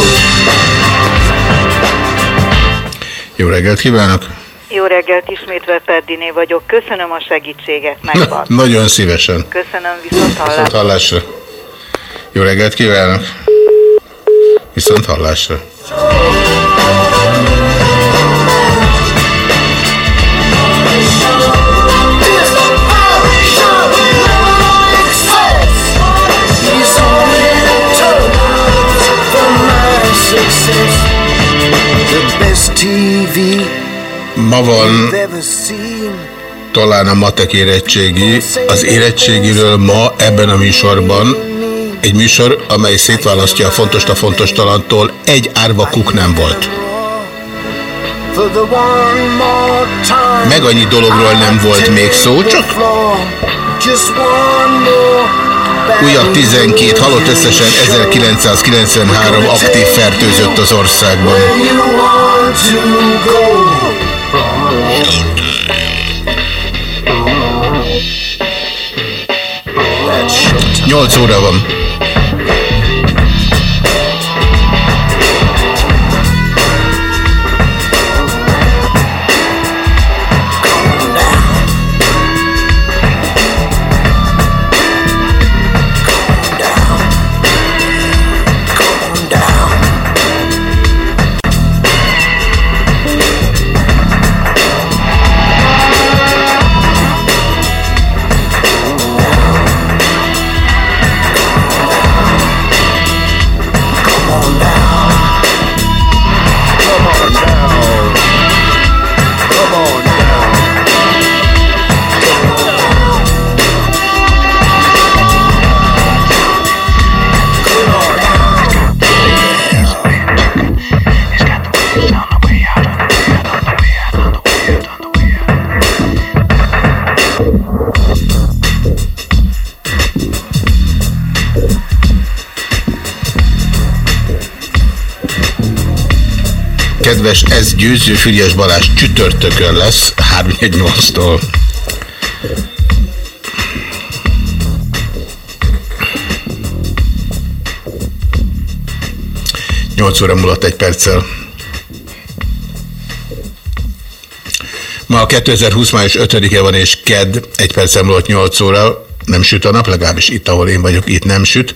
Jó reggelt kívánok! Jó reggelt, ismét Veperdiné vagyok. Köszönöm a segítséget, (laughs) megvan. Nagyon szívesen. Köszönöm, viszont Viszont hallásra. hallásra. Jó reggelt kívánok! Viszont hallásra. Ma van talán a matek érettségi. Az érettségiről ma ebben a műsorban egy műsor, amely szétválasztja a fontos a fontos talantól, egy árva kuk nem volt. Meg annyi dologról nem volt még szó, csak újabb 12 halott összesen 1993 aktív fertőzött az országban. 8 óra van. Kedves, ez Győző Füriás Balázs csütörtökön lesz, 318-tól. Nyolc óra múlott egy perccel. Ma a 2020 május 5-e van és KED, egy perccel múlott 8 óra, nem süt a nap, legalábbis itt, ahol én vagyok, itt nem süt.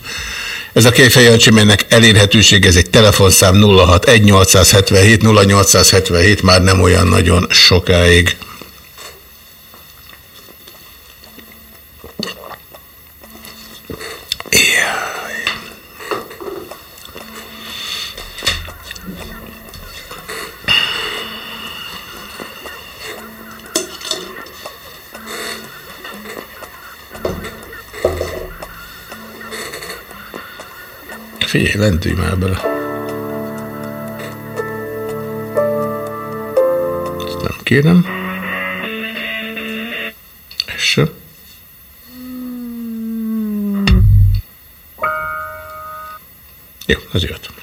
Ez a Kejfej Jancsi, melynek elérhetőség, ez egy telefonszám 061 0877 már nem olyan nagyon sokáig. Figyelj, lendülj már bele. Nem kérem. Ez sem. Jó, az jött.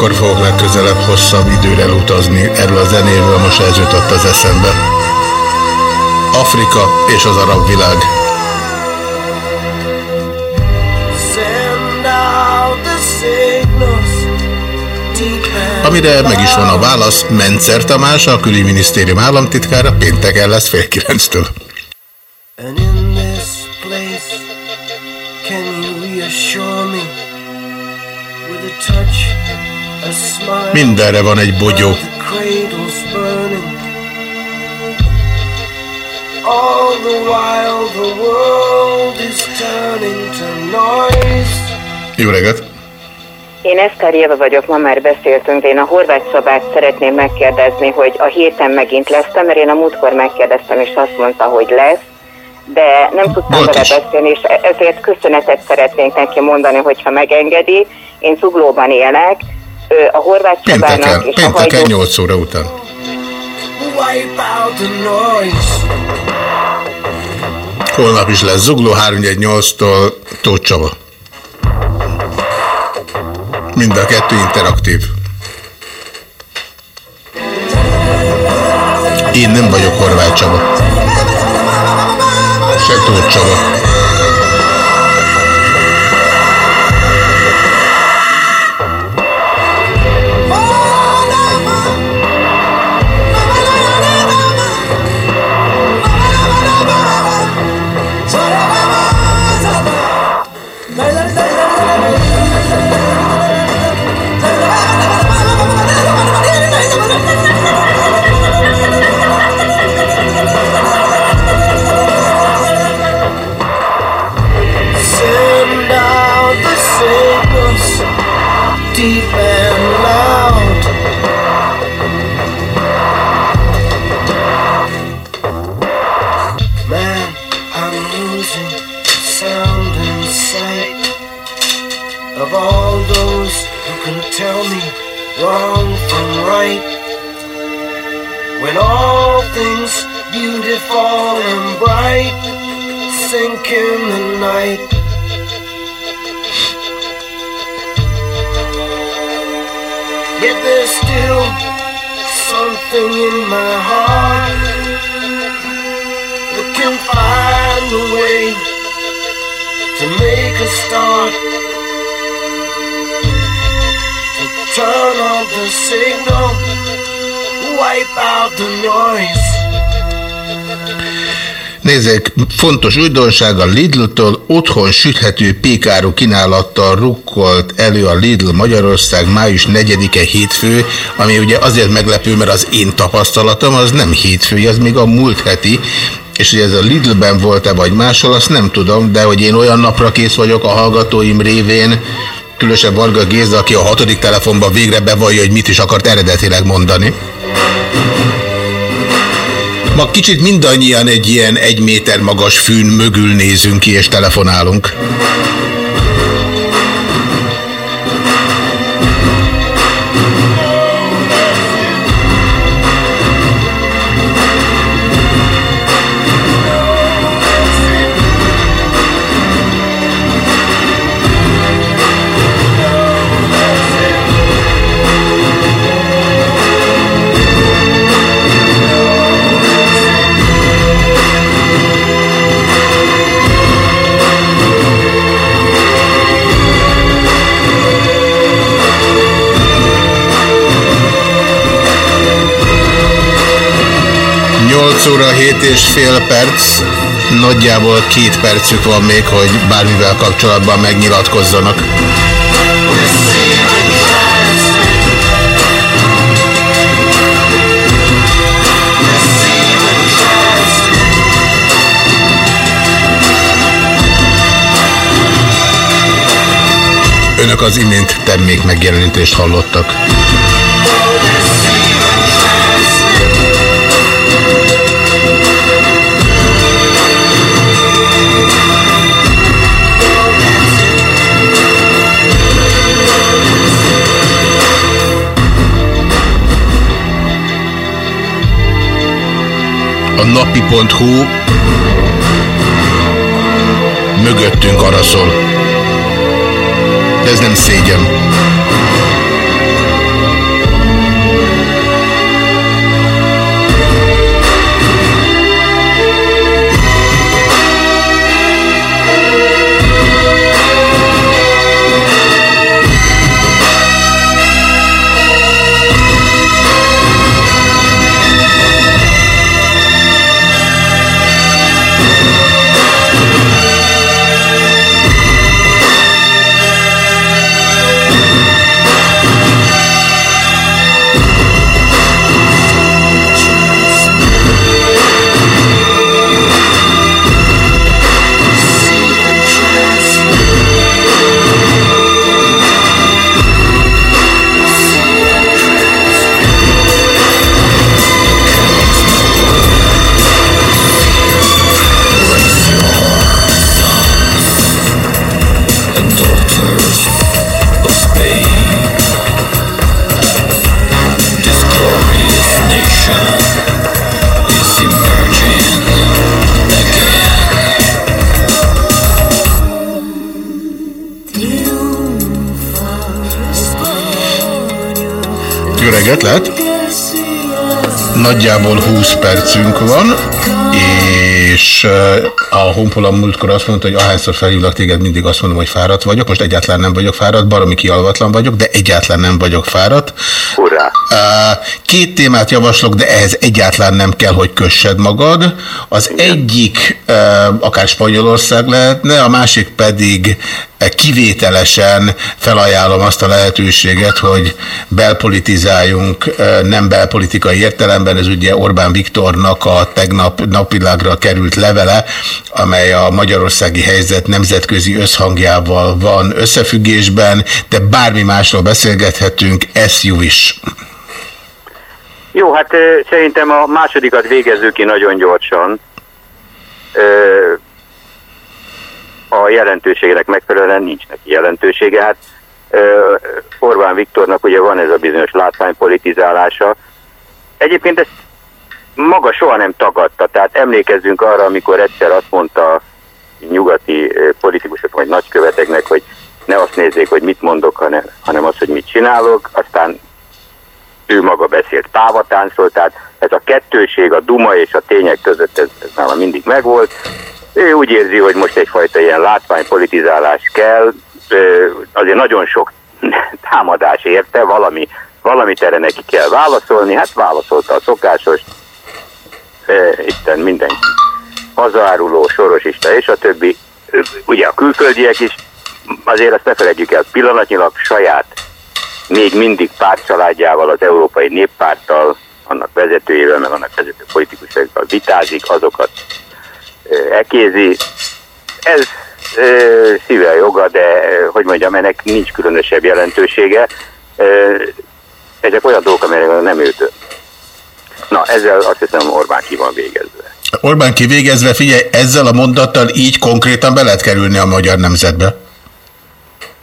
Mikor fogok legközelebb hosszabb időre elutazni erről a zenéről, most ez jutott az eszembe. Afrika és az arab világ. Amire meg is van a válasz, Mencer Tamás, a külügyminisztérium államtitkára pénteken lesz fél kilenctől. Mindenre van egy bogyó. Jó reggelt! Én Eszter Éva vagyok, ma már beszéltünk, én a horvát Szabát szeretném megkérdezni, hogy a héten megint lesz, mert én a múltkor megkérdeztem, és azt mondta, hogy lesz, de nem tudtam Volt vele is. beszélni, és ezért köszönetet szeretnénk neki mondani, hogyha megengedi. Én Zuglóban élek, a horvát Csabának és a pénteken hajdú... 8 óra után. Holnap is lesz Zugló 318-tól Tóth Csaba. Mind a kettő interaktív. Én nem vagyok Horváth Csaba. Se Tóth Csaba. Fontos újdonság a Lidl-től otthon süthető pékáru kínálattal rukkolt elő a Lidl Magyarország május 4-e hétfő, ami ugye azért meglepő, mert az én tapasztalatom az nem hétfő, az még a múlt heti, és hogy ez a Lidlben volt-e vagy máshol, azt nem tudom, de hogy én olyan napra kész vagyok a hallgatóim révén, különösen Varga Géza, aki a hatodik telefonban végre bevallja, hogy mit is akart eredetileg mondani. Ma kicsit mindannyian egy ilyen egy méter magas fűn mögül nézünk ki és telefonálunk. 17 és fél perc, nagyjából két percük van még, hogy bármivel kapcsolatban megnyilatkozzanak. Önök az imént termék megjelenítést hallottak. A napi.hu mögöttünk arra szól. De ez nem szégyen. Nagyjából 20 percünk van, és eh, a honpola múltkor azt mondta, hogy ahányszor felhívlak téged, mindig azt mondom, hogy fáradt vagyok. Most egyáltalán nem vagyok fáradt, baromi kialvatlan vagyok, de egyáltalán nem vagyok fáradt. Hurrá! Eh, Két témát javaslok, de ehhez egyáltalán nem kell, hogy kössed magad. Az egyik eh, akár Spanyolország lehetne, a másik pedig kivételesen felajánlom azt a lehetőséget, hogy belpolitizáljunk, nem belpolitikai értelemben, ez ugye Orbán Viktornak a tegnap napvilágra került levele, amely a magyarországi helyzet nemzetközi összhangjával van összefüggésben, de bármi másról beszélgethetünk, ez jó is. Jó, hát szerintem a másodikat végezzük ki nagyon gyorsan. A jelentőségnek megfelelően nincs neki jelentősége. Hát Orbán Viktornak ugye van ez a bizonyos látványpolitizálása. Egyébként ezt maga soha nem tagadta, tehát emlékezzünk arra, amikor egyszer azt mondta nyugati politikusok vagy nagyköveteknek, hogy ne azt nézzék, hogy mit mondok, hanem, hanem azt, hogy mit csinálok, aztán ő maga beszélt távatáncról, tehát ez a kettőség, a duma és a tények között ez, ez nála mindig megvolt. Ő úgy érzi, hogy most egyfajta ilyen látványpolitizálás kell, azért nagyon sok (laughs) támadás érte, valami, valamit erre neki kell válaszolni, hát válaszolta a szokásos, Ö, Isten mindenki. Hazaáruló, sorosista és a többi. Ugye a külföldiek is, azért azt ne felejtjük el, pillanatnyilag saját még mindig pártcsaládjával, az Európai Néppárttal, annak vezetőjével, meg annak vezető politikusokkal vitázik, azokat ekézi. Ez szíve joga, de hogy mondjam, ennek nincs különösebb jelentősége. Ezek olyan dolgok, amelyek nem ő dönt. Na, ezzel azt hiszem Orbán ki van végezve. Orbán kivégezve, figyelj, ezzel a mondattal így konkrétan be lehet kerülni a magyar nemzetbe.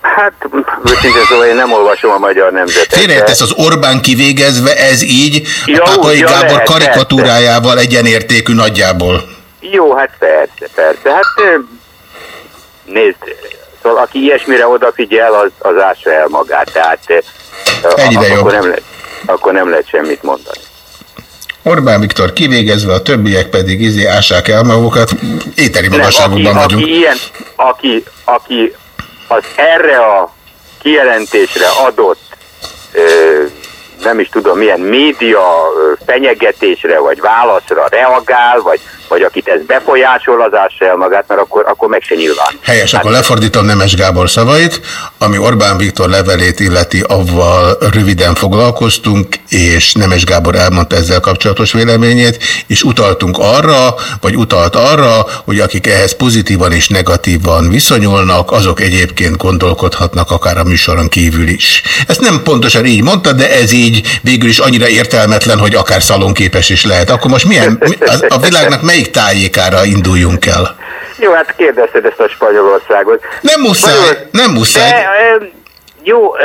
Hát, őszintén szóval én nem olvasom a magyar nemzetet. Félreértesz az Orbán kivégezve, ez így Ja, a Pápai ja, Gábor lehet, karikatúrájával egyenértékű nagyjából. Jó, hát persze, persze. Hát nézd, szóval aki ilyesmire odafigyel, az, az ássa el magát. Tehát akkor, nem lehet, akkor nem lehet semmit mondani. Orbán Viktor kivégezve, a többiek pedig izé ássák el magukat, éteri Nem, magasságokban vagyunk. aki, ilyen, aki, aki az erre a kijelentésre adott ö, nem is tudom milyen média fenyegetésre vagy válaszra reagál, vagy, vagy akit ez befolyásol, az ássa el magát, mert akkor, akkor meg se nyilván. Helyes, akkor lefordítom Nemes Gábor szavait, ami Orbán Viktor levelét illeti, avval röviden foglalkoztunk, és Nemes Gábor elmondta ezzel kapcsolatos véleményét, és utaltunk arra, vagy utalt arra, hogy akik ehhez pozitívan és negatívan viszonyulnak, azok egyébként gondolkodhatnak akár a műsoron kívül is. Ezt nem pontosan így mondta, de ez így végül is annyira értelmetlen, hogy akár szalonképes is lehet. Akkor most milyen, a világnak melyik tájékára induljunk el? Jó, hát kérdezted ezt a Spanyolországot. Nem muszáj, nem muszáj. De, jó,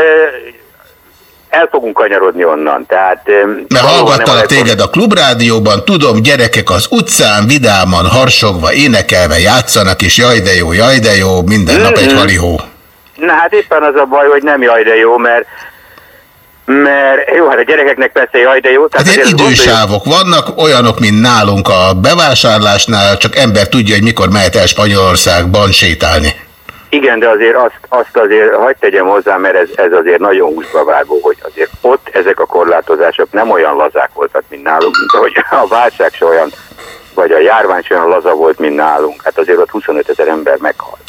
el fogunk kanyarodni onnan, tehát... Mert hallgattalak téged a klubrádióban, tudom, gyerekek az utcán vidáman, harsogva, énekelve játszanak, és jaj de jó, jaj de jó, minden nap egy Mhm. halihó. Na hát éppen az a baj, hogy nem jaj de jó, mert mert jó, hát a gyerekeknek persze jaj de jó. Tehát Hát ilyen azért gondoljuk- idősávok vannak, olyanok, mint nálunk a bevásárlásnál, csak ember tudja, hogy mikor mehet el Spanyolországban sétálni. Igen, de azért azt, azt azért hagyd tegyem hozzá, mert ez, ez azért nagyon húsba vágó, hogy azért ott ezek a korlátozások nem olyan lazák voltak, mint nálunk, mint ahogy a válság se olyan, vagy a járvány se olyan laza volt, mint nálunk. Hát azért ott 25 ezer ember meghalt.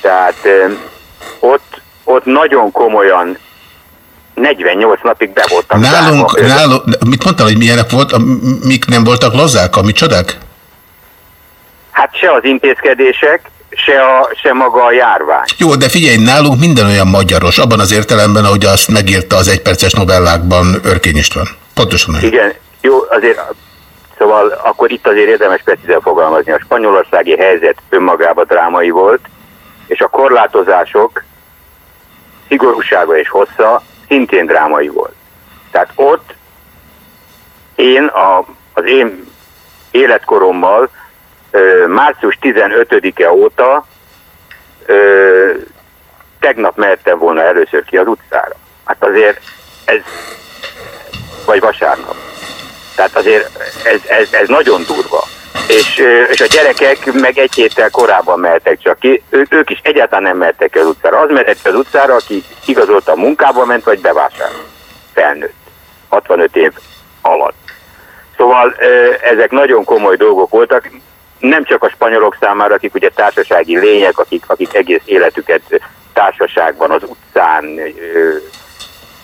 Tehát ott, ott nagyon komolyan 48 napig be voltak zárva Nálunk, például. nálunk, mit mondtál, hogy milyenek volt, mik nem voltak lazák, a micsodák? Hát se az intézkedések, se, a, se maga a járvány. Jó, de figyelj, nálunk minden olyan magyaros, abban az értelemben, ahogy azt megírta az egyperces novellákban Örkény István. Pontosan olyan. Igen, jó, azért, szóval akkor itt azért érdemes precízen fogalmazni. A spanyolországi helyzet önmagában drámai volt, és a korlátozások szigorúsága és hossza szintén drámai volt. Tehát ott én a, az én életkorommal ö, március 15-e óta ö, tegnap mehettem volna először ki az utcára. Hát azért ez, vagy vasárnap. Tehát azért ez, ez, ez nagyon durva. És, és a gyerekek meg egy héttel korábban mehettek csak ki, ő, ők is egyáltalán nem mehettek az utcára. Az mehetett ki az utcára, aki igazoltan munkába ment, vagy bevásárol. Felnőtt. 65 év alatt. Szóval ezek nagyon komoly dolgok voltak, nem csak a spanyolok számára, akik ugye társasági lények, akik, akik egész életüket társaságban, az utcán,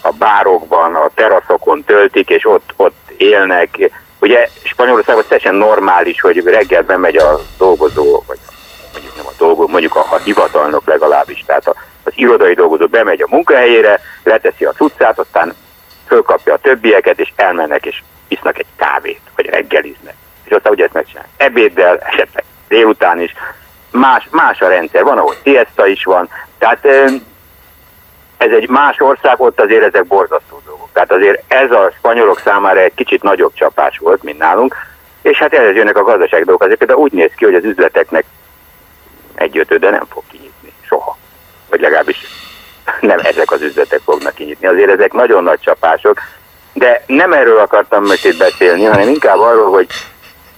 a bárokban, a teraszokon töltik, és ott, ott élnek. Ugye Spanyolországban teljesen normális, hogy reggel bemegy a dolgozó, vagy mondjuk nem a dolgozó, mondjuk a, a hivatalnok legalábbis, tehát a, az irodai dolgozó bemegy a munkahelyére, leteszi a cuccát, aztán fölkapja a többieket, és elmennek, és isznak egy kávét, vagy reggeliznek. És aztán ugye ezt megcsinálják. Ebéddel, esetleg délután is. Más, más a rendszer, van, ahol siesta is van. Tehát ez egy más ország, ott azért ezek borzasztó. Tehát azért ez a spanyolok számára egy kicsit nagyobb csapás volt, mint nálunk, és hát ehhez jönnek a gazdaság dolgok. Azért például úgy néz ki, hogy az üzleteknek egy ötöde nem fog kinyitni, soha. Vagy legalábbis nem ezek az üzletek fognak kinyitni. Azért ezek nagyon nagy csapások, de nem erről akartam most itt beszélni, hanem inkább arról, hogy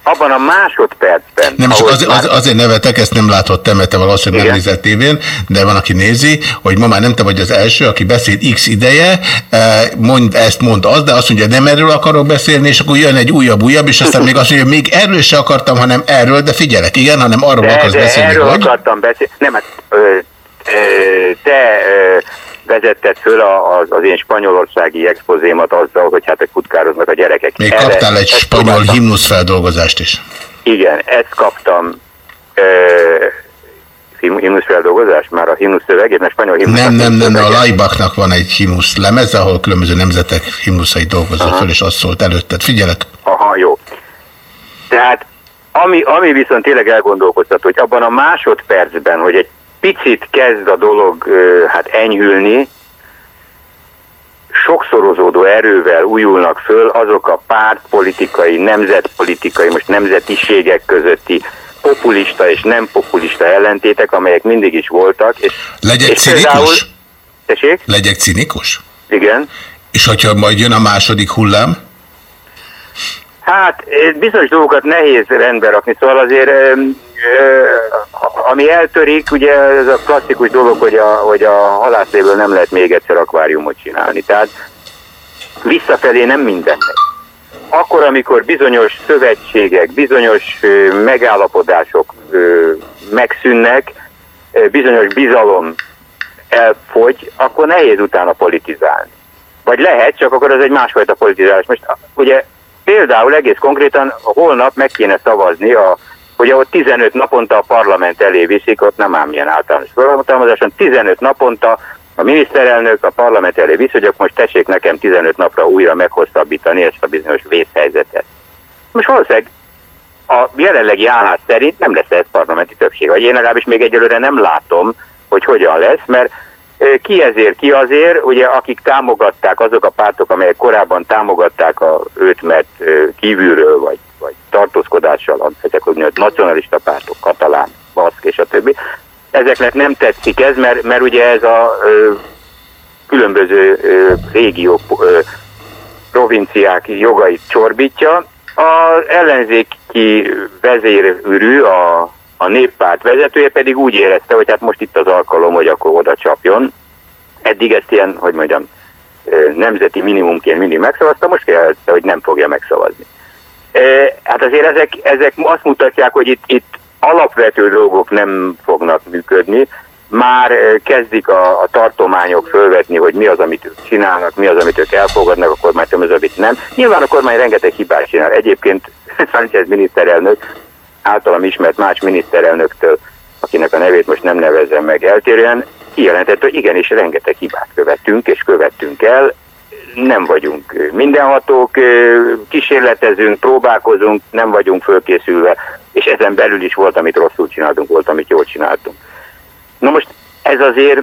abban a másodpercben... Nem, csak az, az, azért nevetek, ezt nem láthattam, mert te valószínűleg nem nézett tévén, de van, aki nézi, hogy ma már nem te vagy az első, aki beszél x ideje, eh, mond ezt, mond az, de azt mondja, nem erről akarok beszélni, és akkor jön egy újabb, újabb, és aztán még azt mondja, még erről se akartam, hanem erről, de figyelek, igen, hanem arról de, akarsz de beszélni, erről hogy? akartam beszélni. Nem, hát ö, te ö, vezetted föl a, az, az én spanyolországi expozémat azzal, hogy hát futkároznak a gyerekek. Még Erre- kaptál egy spanyol himnuszfeldolgozást is. Igen, ezt kaptam him- himnuszfeldolgozást, már a himnusz szövegét, mert spanyol himnusz. Nem, nem, nem, a Laibachnak van egy himnusz lemez, ahol különböző nemzetek himnuszait dolgozza föl, és azt szólt előtted. Figyelek. Aha, jó. Tehát ami, ami viszont tényleg elgondolkoztat, hogy abban a másodpercben, hogy egy picit kezd a dolog hát enyhülni, sokszorozódó erővel újulnak föl azok a pártpolitikai, nemzetpolitikai, most nemzetiségek közötti populista és nem populista ellentétek, amelyek mindig is voltak. És, Legyek és például- cinikus? Tessék? Legyek cinikus? Igen. És hogyha majd jön a második hullám? Hát eh, bizonyos dolgokat nehéz rendbe rakni, szóval azért ami eltörik, ugye ez a klasszikus dolog, hogy a, hogy a halászléből nem lehet még egyszer akváriumot csinálni. Tehát Visszafelé nem minden. Akkor, amikor bizonyos szövetségek, bizonyos megállapodások megszűnnek, bizonyos bizalom elfogy, akkor nehéz utána politizálni. Vagy lehet, csak akkor az egy másfajta politizálás. Most ugye például egész konkrétan holnap meg kéne szavazni, a, hogy ott 15 naponta a parlament elé viszik, ott nem ám ilyen általános programotalmazáson, 15 naponta a miniszterelnök a parlament elé visz, hogy akkor most tessék nekem 15 napra újra meghosszabbítani ezt a bizonyos vészhelyzetet. Most valószínűleg a jelenlegi állás szerint nem lesz ez parlamenti többség, vagy én legalábbis még egyelőre nem látom, hogy hogyan lesz, mert ki ezért, ki azért, ugye akik támogatták, azok a pártok, amelyek korábban támogatták a őt, mert kívülről, vagy, vagy tartózkodással, ezek úgynevezett nacionalista pártok, katalán, baszk és a többi, ezeknek nem tetszik ez, mert, mert ugye ez a ö, különböző ö, régiók, ö, provinciák jogait csorbítja. Az ellenzéki vezérűrű, a, a néppárt vezetője pedig úgy érezte, hogy hát most itt az alkalom, hogy akkor oda csapjon. Eddig ezt ilyen, hogy mondjam, nemzeti minimumként mindig megszavazta, most kérdezte, hogy nem fogja megszavazni. Hát azért ezek, ezek azt mutatják, hogy itt, itt alapvető dolgok nem fognak működni, már kezdik a, a tartományok fölvetni, hogy mi az, amit ők csinálnak, mi az, amit ők elfogadnak, a kormány az, amit nem. Nyilván a kormány rengeteg hibát csinál. Egyébként (laughs) Sánchez miniszterelnök általam ismert más miniszterelnöktől, akinek a nevét most nem nevezem meg eltérően, kijelentett, hogy igenis rengeteg hibát követtünk és követtünk el, nem vagyunk mindenhatók, kísérletezünk, próbálkozunk, nem vagyunk fölkészülve, és ezen belül is volt, amit rosszul csináltunk, volt, amit jól csináltunk. Na most ez azért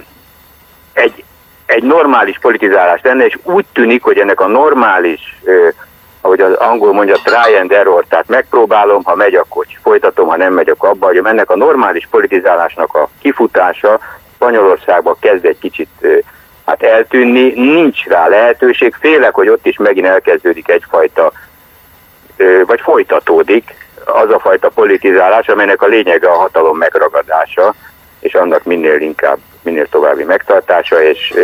egy, egy normális politizálás lenne, és úgy tűnik, hogy ennek a normális, eh, ahogy az angol mondja, try and error, tehát megpróbálom, ha megy, akkor folytatom, ha nem megy, akkor abba hagyom. Ennek a normális politizálásnak a kifutása Spanyolországban kezd egy kicsit eh, hát eltűnni, nincs rá lehetőség, félek, hogy ott is megint elkezdődik egyfajta, vagy folytatódik az a fajta politizálás, amelynek a lényege a hatalom megragadása, és annak minél inkább, minél további megtartása, és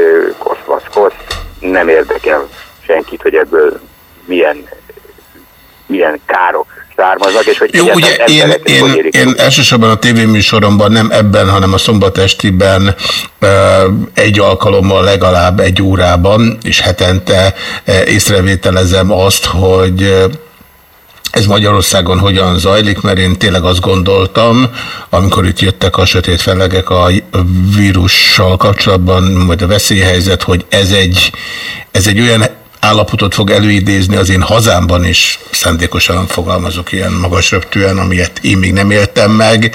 kosz, nem érdekel senkit, hogy ebből milyen, milyen károk származnak, és hogy Jó, ugye én, én, érik. én elsősorban a tévéműsoromban nem ebben, hanem a szombatestiben egy alkalommal legalább egy órában, és hetente észrevételezem azt, hogy ez Magyarországon hogyan zajlik, mert én tényleg azt gondoltam, amikor itt jöttek a sötét felegek a vírussal kapcsolatban, vagy a veszélyhelyzet, hogy ez egy, ez egy olyan állapotot fog előidézni az én hazámban is, szándékosan fogalmazok ilyen magas röptűen, amilyet én még nem éltem meg,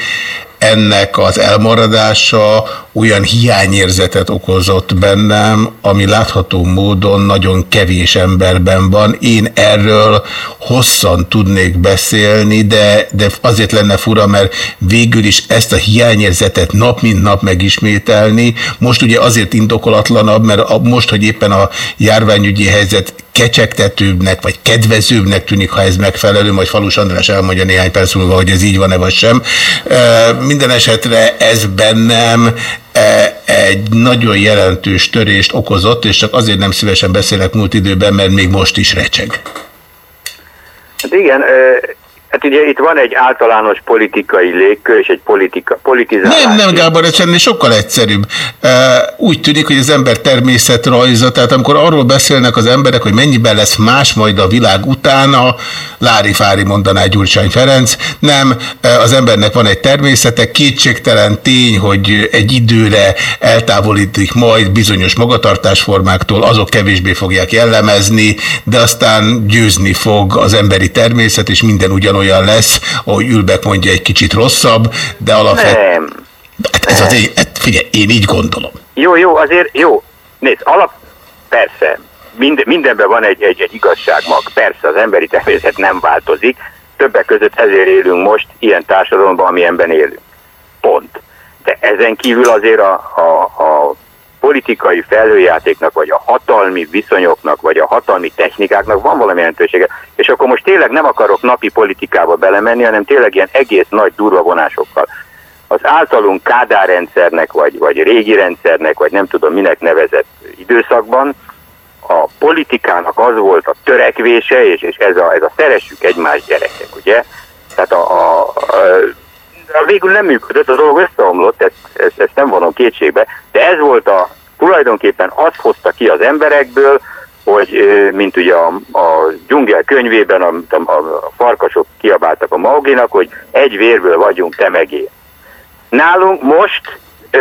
ennek az elmaradása olyan hiányérzetet okozott bennem, ami látható módon nagyon kevés emberben van. Én erről hosszan tudnék beszélni, de, de azért lenne fura, mert végül is ezt a hiányérzetet nap mint nap megismételni. Most ugye azért indokolatlanabb, mert most, hogy éppen a járványügyi helyzet kecsegtetőbbnek, vagy kedvezőbbnek tűnik, ha ez megfelelő, majd Falus András elmondja néhány perc múlva, hogy ez így van-e vagy sem. Minden esetre ez bennem egy nagyon jelentős törést okozott, és csak azért nem szívesen beszélek múlt időben, mert még most is recseg. Hát igen, hát ugye itt van egy általános politikai légkör, és egy politika, politizálás. Nem, nem, Gábor, ez ennél sokkal egyszerűbb. Úgy tűnik, hogy az ember természetrajza, tehát amikor arról beszélnek az emberek, hogy mennyiben lesz más majd a világ utána, Lári Fári mondaná Gyurcsány Ferenc, nem, az embernek van egy természete, kétségtelen tény, hogy egy időre eltávolítik majd bizonyos magatartásformáktól, azok kevésbé fogják jellemezni, de aztán győzni fog az emberi természet, és minden ugyanolyan lesz, ahogy Ülbek mondja, egy kicsit rosszabb, de alapvetően... Nem. Hát ez az én, hát figyelj, én így gondolom. Jó, jó, azért jó. Nézd, alap, persze, mind, mindenben van egy, egy, egy igazságmag. Persze, az emberi természet nem változik. Többek között ezért élünk most ilyen társadalomban, amilyenben élünk. Pont. De ezen kívül azért a, a, a politikai felhőjátéknak, vagy a hatalmi viszonyoknak, vagy a hatalmi technikáknak van valami jelentősége. És akkor most tényleg nem akarok napi politikába belemenni, hanem tényleg ilyen egész nagy durva vonásokkal. Az általunk kádárrendszernek, vagy, vagy régi rendszernek, vagy nem tudom minek nevezett időszakban, a politikának az volt a törekvése, és, és ez, a, ez a szeressük egymás gyerekek, ugye? Tehát a, a, a végül nem működött, a dolog összeomlott, ezt, ezt, ezt nem vonom kétségbe, de ez volt a, tulajdonképpen azt hozta ki az emberekből, hogy mint ugye a, a dzsungel könyvében a, a, a farkasok kiabáltak a Mauginak, hogy egy vérből vagyunk te megé. Nálunk most ö,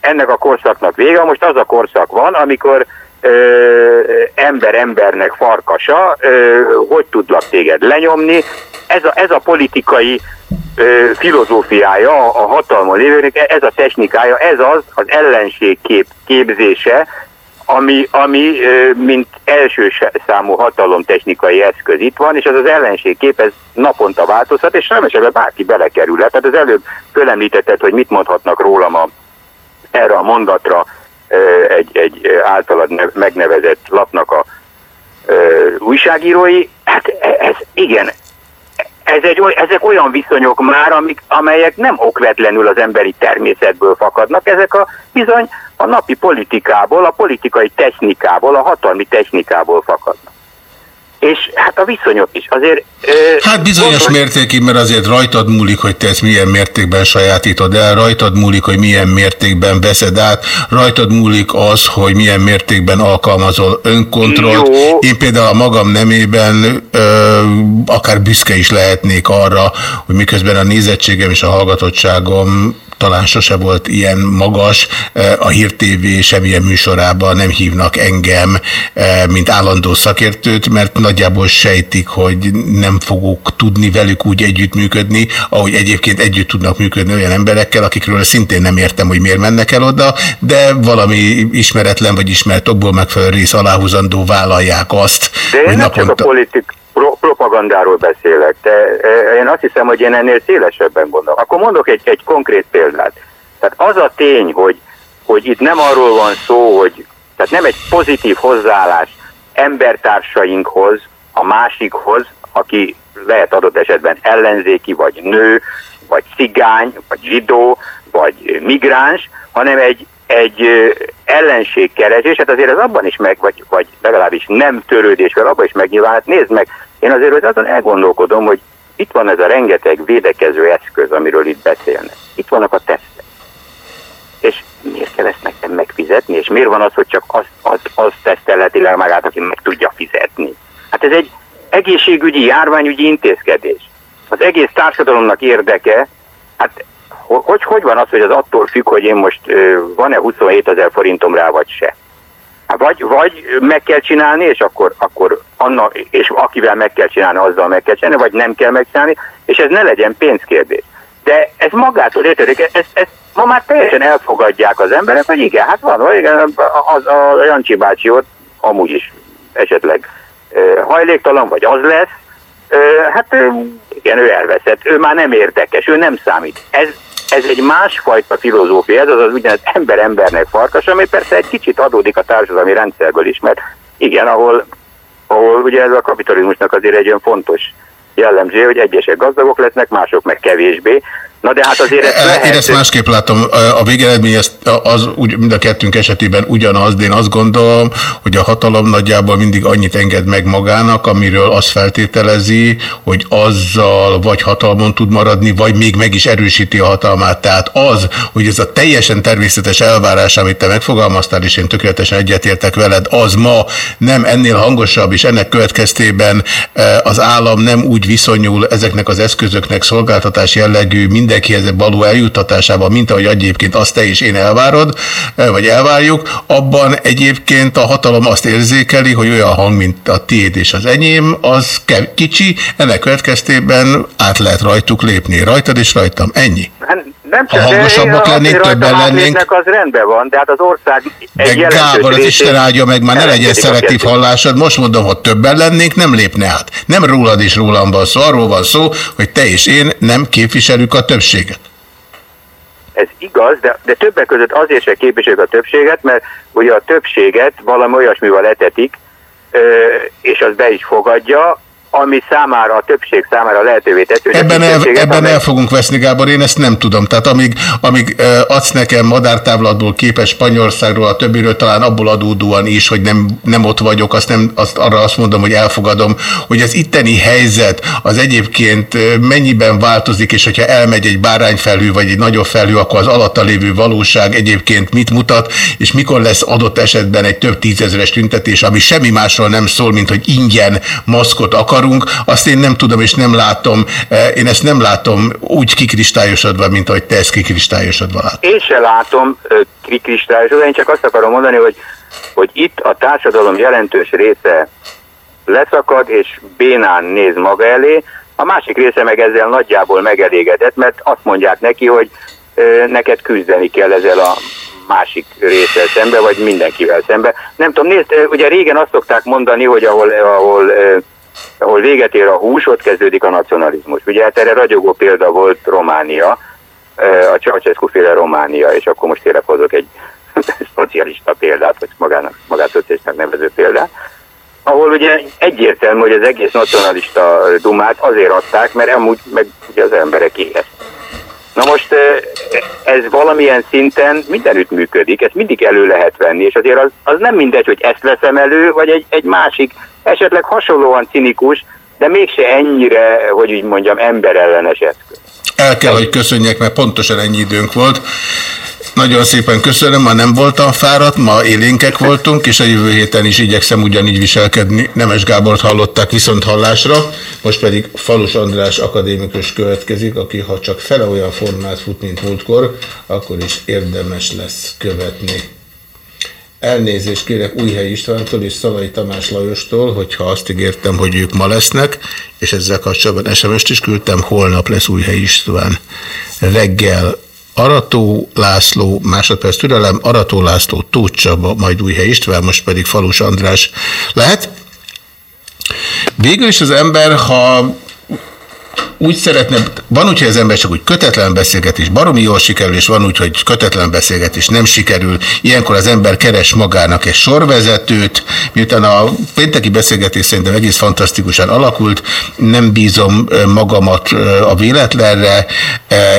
ennek a korszaknak vége, most az a korszak van, amikor ö, ember embernek farkasa, ö, hogy tudlak téged lenyomni. Ez a, ez a politikai ö, filozófiája a hatalmon lévőnek, ez a technikája, ez az az ellenség kép, képzése, ami, ami mint első számú hatalomtechnikai eszköz itt van, és az az ellenség kép, ez naponta változhat, és nem esetben bárki belekerülhet. Tehát az előbb fölemlítetted, hogy mit mondhatnak rólam a, erre a mondatra egy, egy általad megnevezett lapnak a újságírói. Hát e, ez igen, ez egy, ezek olyan viszonyok már, amik, amelyek nem okvetlenül az emberi természetből fakadnak, ezek a bizony a napi politikából, a politikai technikából, a hatalmi technikából fakadnak. És hát a viszonyok is azért... Hát bizonyos gondol... mértékig, mert azért rajtad múlik, hogy te ezt milyen mértékben sajátítod el, rajtad múlik, hogy milyen mértékben veszed át, rajtad múlik az, hogy milyen mértékben alkalmazol önkontrollt. Jó. Én például a magam nemében ö, akár büszke is lehetnék arra, hogy miközben a nézettségem és a hallgatottságom talán sose volt ilyen magas. A Hír TV semmilyen műsorában nem hívnak engem, mint állandó szakértőt, mert nagyjából sejtik, hogy nem fogok tudni velük úgy együttműködni, ahogy egyébként együtt tudnak működni olyan emberekkel, akikről szintén nem értem, hogy miért mennek el oda, de valami ismeretlen vagy ismert okból megfelelő rész aláhúzandó vállalják azt, de hogy naponta... Csak a politik, pro propagandáról beszélek, de e, én azt hiszem, hogy én ennél szélesebben gondolom. Akkor mondok egy, egy konkrét példát. Tehát az a tény, hogy, hogy itt nem arról van szó, hogy tehát nem egy pozitív hozzáállás embertársainkhoz, a másikhoz, aki lehet adott esetben ellenzéki, vagy nő, vagy cigány, vagy zsidó, vagy migráns, hanem egy, egy ellenségkeresés, hát azért ez abban is meg, vagy, vagy legalábbis nem törődésvel, abban is megnyilván, hát nézd meg, én azért hogy azon elgondolkodom, hogy itt van ez a rengeteg védekező eszköz, amiről itt beszélnek. Itt vannak a tesztek. És miért kell ezt nekem megfizetni? És miért van az, hogy csak az, az, az tesztelheti le magát, aki meg tudja fizetni? Hát ez egy egészségügyi, járványügyi intézkedés. Az egész társadalomnak érdeke, hát hogy, hogy van az, hogy az attól függ, hogy én most van-e 27 ezer forintom rá, vagy se? Vagy, vagy meg kell csinálni, és akkor, akkor anna, és akivel meg kell csinálni, azzal meg kell csinálni, vagy nem kell megcsinálni, és ez ne legyen pénzkérdés. De ez magától értedik, ez, ez ma már teljesen elfogadják az emberek, hogy igen, hát van, igen, az, a Jancsi bácsi ott amúgy is esetleg hajléktalan, vagy az lesz, hát igen, ő elveszett, ő már nem érdekes, ő nem számít. Ez, ez egy másfajta filozófia, ez az az úgynevezett ember-embernek farkas, ami persze egy kicsit adódik a társadalmi rendszerből is, mert igen, ahol, ahol ugye ez a kapitalizmusnak azért egy olyan fontos jellemző, hogy egyesek gazdagok lesznek, mások meg kevésbé, Na de hát azért ezt lehet... Én ezt másképp látom. A végeredmény az úgy, mind a kettőnk esetében ugyanaz, de én azt gondolom, hogy a hatalom nagyjából mindig annyit enged meg magának, amiről azt feltételezi, hogy azzal vagy hatalmon tud maradni, vagy még meg is erősíti a hatalmát. Tehát az, hogy ez a teljesen természetes elvárás, amit te megfogalmaztál, és én tökéletesen egyetértek veled, az ma nem ennél hangosabb, és ennek következtében az állam nem úgy viszonyul ezeknek az eszközöknek szolgáltatás jellegű, mind mindenkihez való eljutatásában, mint ahogy egyébként azt te és én elvárod, eh, vagy elvárjuk, abban egyébként a hatalom azt érzékeli, hogy olyan hang, mint a tiéd és az enyém, az kicsi, ennek következtében át lehet rajtuk lépni. Rajtad és rajtam. Ennyi. Nem csak, ha hangosabbak lennénk, többen lennénk. az rendben van, de hát az ország De Gábor, az Isten áldja meg, már ne legyen szelektív hallásod. Most mondom, hogy többen lennénk, nem lépne át. Nem rólad és rólam van szó, arról van szó, hogy te és én nem képviselük a többséget. Ez igaz, de, de többek között azért se képviseljük a többséget, mert ugye a többséget valami olyasmival etetik, és az be is fogadja, ami számára, a többség számára lehetővé a Ebben, el, ebben amely- el fogunk veszni, Gábor, én ezt nem tudom. Tehát amíg, amíg adsz nekem madártávlatból képes Spanyolországról, a többiről talán abból adódóan is, hogy nem, nem ott vagyok, azt nem, azt, arra azt mondom, hogy elfogadom, hogy az itteni helyzet az egyébként mennyiben változik, és hogyha elmegy egy bárányfelhő, vagy egy nagyobb felhő, akkor az alatta lévő valóság egyébként mit mutat, és mikor lesz adott esetben egy több tízezeres tüntetés, ami semmi másról nem szól, mint hogy ingyen maszkot akarunk, azt én nem tudom és nem látom, eh, én ezt nem látom úgy kikristályosodva, mint ahogy te ezt kikristályosodva látod. Én se látom kikristályosodva, én csak azt akarom mondani, hogy, hogy itt a társadalom jelentős része leszakad, és bénán néz maga elé, a másik része meg ezzel nagyjából megelégedett, mert azt mondják neki, hogy neked küzdeni kell ezzel a másik résszel szembe, vagy mindenkivel szembe. Nem tudom, nézd, ugye régen azt szokták mondani, hogy ahol, ahol, ahol véget ér a hús, ott kezdődik a nacionalizmus. Ugye hát erre ragyogó példa volt Románia, a Ceausescu féle Románia, és akkor most tényleg hozok egy (laughs) szocialista példát, vagy magának, magát szocialistának nevező példát, ahol ugye egyértelmű, hogy az egész nacionalista dumát azért adták, mert amúgy meg ugye az emberek éheztek. Na most ez valamilyen szinten mindenütt működik, ezt mindig elő lehet venni, és azért az, az nem mindegy, hogy ezt veszem elő, vagy egy, egy másik, esetleg hasonlóan cinikus, de mégse ennyire, hogy úgy mondjam, emberellenes eszköz. El kell, hogy köszönjek, mert pontosan ennyi időnk volt. Nagyon szépen köszönöm, ma nem voltam fáradt, ma élénkek voltunk, és a jövő héten is igyekszem ugyanígy viselkedni. Nemes Gábort hallották viszont hallásra, most pedig Falus András akadémikus következik, aki ha csak fele olyan formát fut, mint múltkor, akkor is érdemes lesz követni. Elnézést kérek Újhely Istvántól és Szalai Tamás Lajostól, hogyha azt ígértem, hogy ők ma lesznek, és ezzel kapcsolatban SMS-t is küldtem, holnap lesz Újhely István. Reggel Arató László, másodperc türelem, Arató László, Tóth Csaba, majd Újhely István, most pedig Falus András. Lehet? Végül is az ember, ha úgy szeretne, van úgy, hogy az ember csak úgy kötetlen beszélgetés baromi jól sikerül, és van úgy, hogy kötetlen beszélgetés nem sikerül. Ilyenkor az ember keres magának egy sorvezetőt, miután a pénteki beszélgetés szerintem egész fantasztikusan alakult, nem bízom magamat a véletlenre,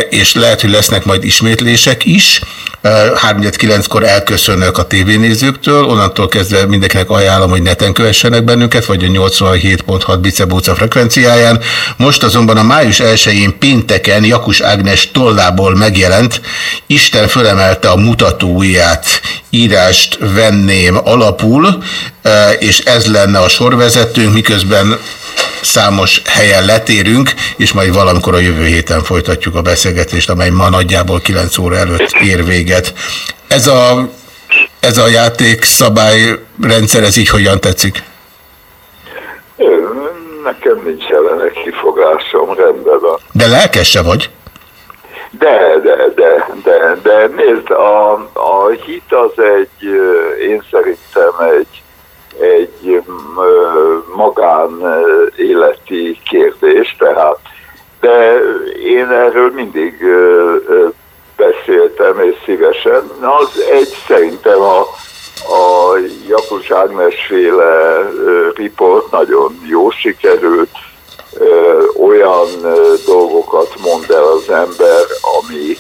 és lehet, hogy lesznek majd ismétlések is. 3-9-kor elköszönök a tévénézőktől, onnantól kezdve mindenkinek ajánlom, hogy neten kövessenek bennünket, vagy a 87.6 bicebóca frekvenciáján. Most azonban a május 1-én pénteken Jakus Ágnes tollából megjelent, Isten fölemelte a mutatóját, írást venném alapul, eh, és ez lenne a sorvezetőnk, miközben számos helyen letérünk, és majd valamikor a jövő héten folytatjuk a beszélgetést, amely ma nagyjából 9 óra előtt ér véget. Ez a, ez a játék szabályrendszer, ez így hogyan tetszik? Nekem nincs ellene kifogásom, rendben van. De lelkes se vagy? De, de, de, de, de nézd, a, a hit az egy, én szerintem egy, egy ö, magán életi kérdés, tehát, de én erről mindig beszéltem, és szívesen. Az egy szerintem a, a Jakus Ágnes féle riport nagyon jó sikerült, olyan dolgokat mond el az ember, ami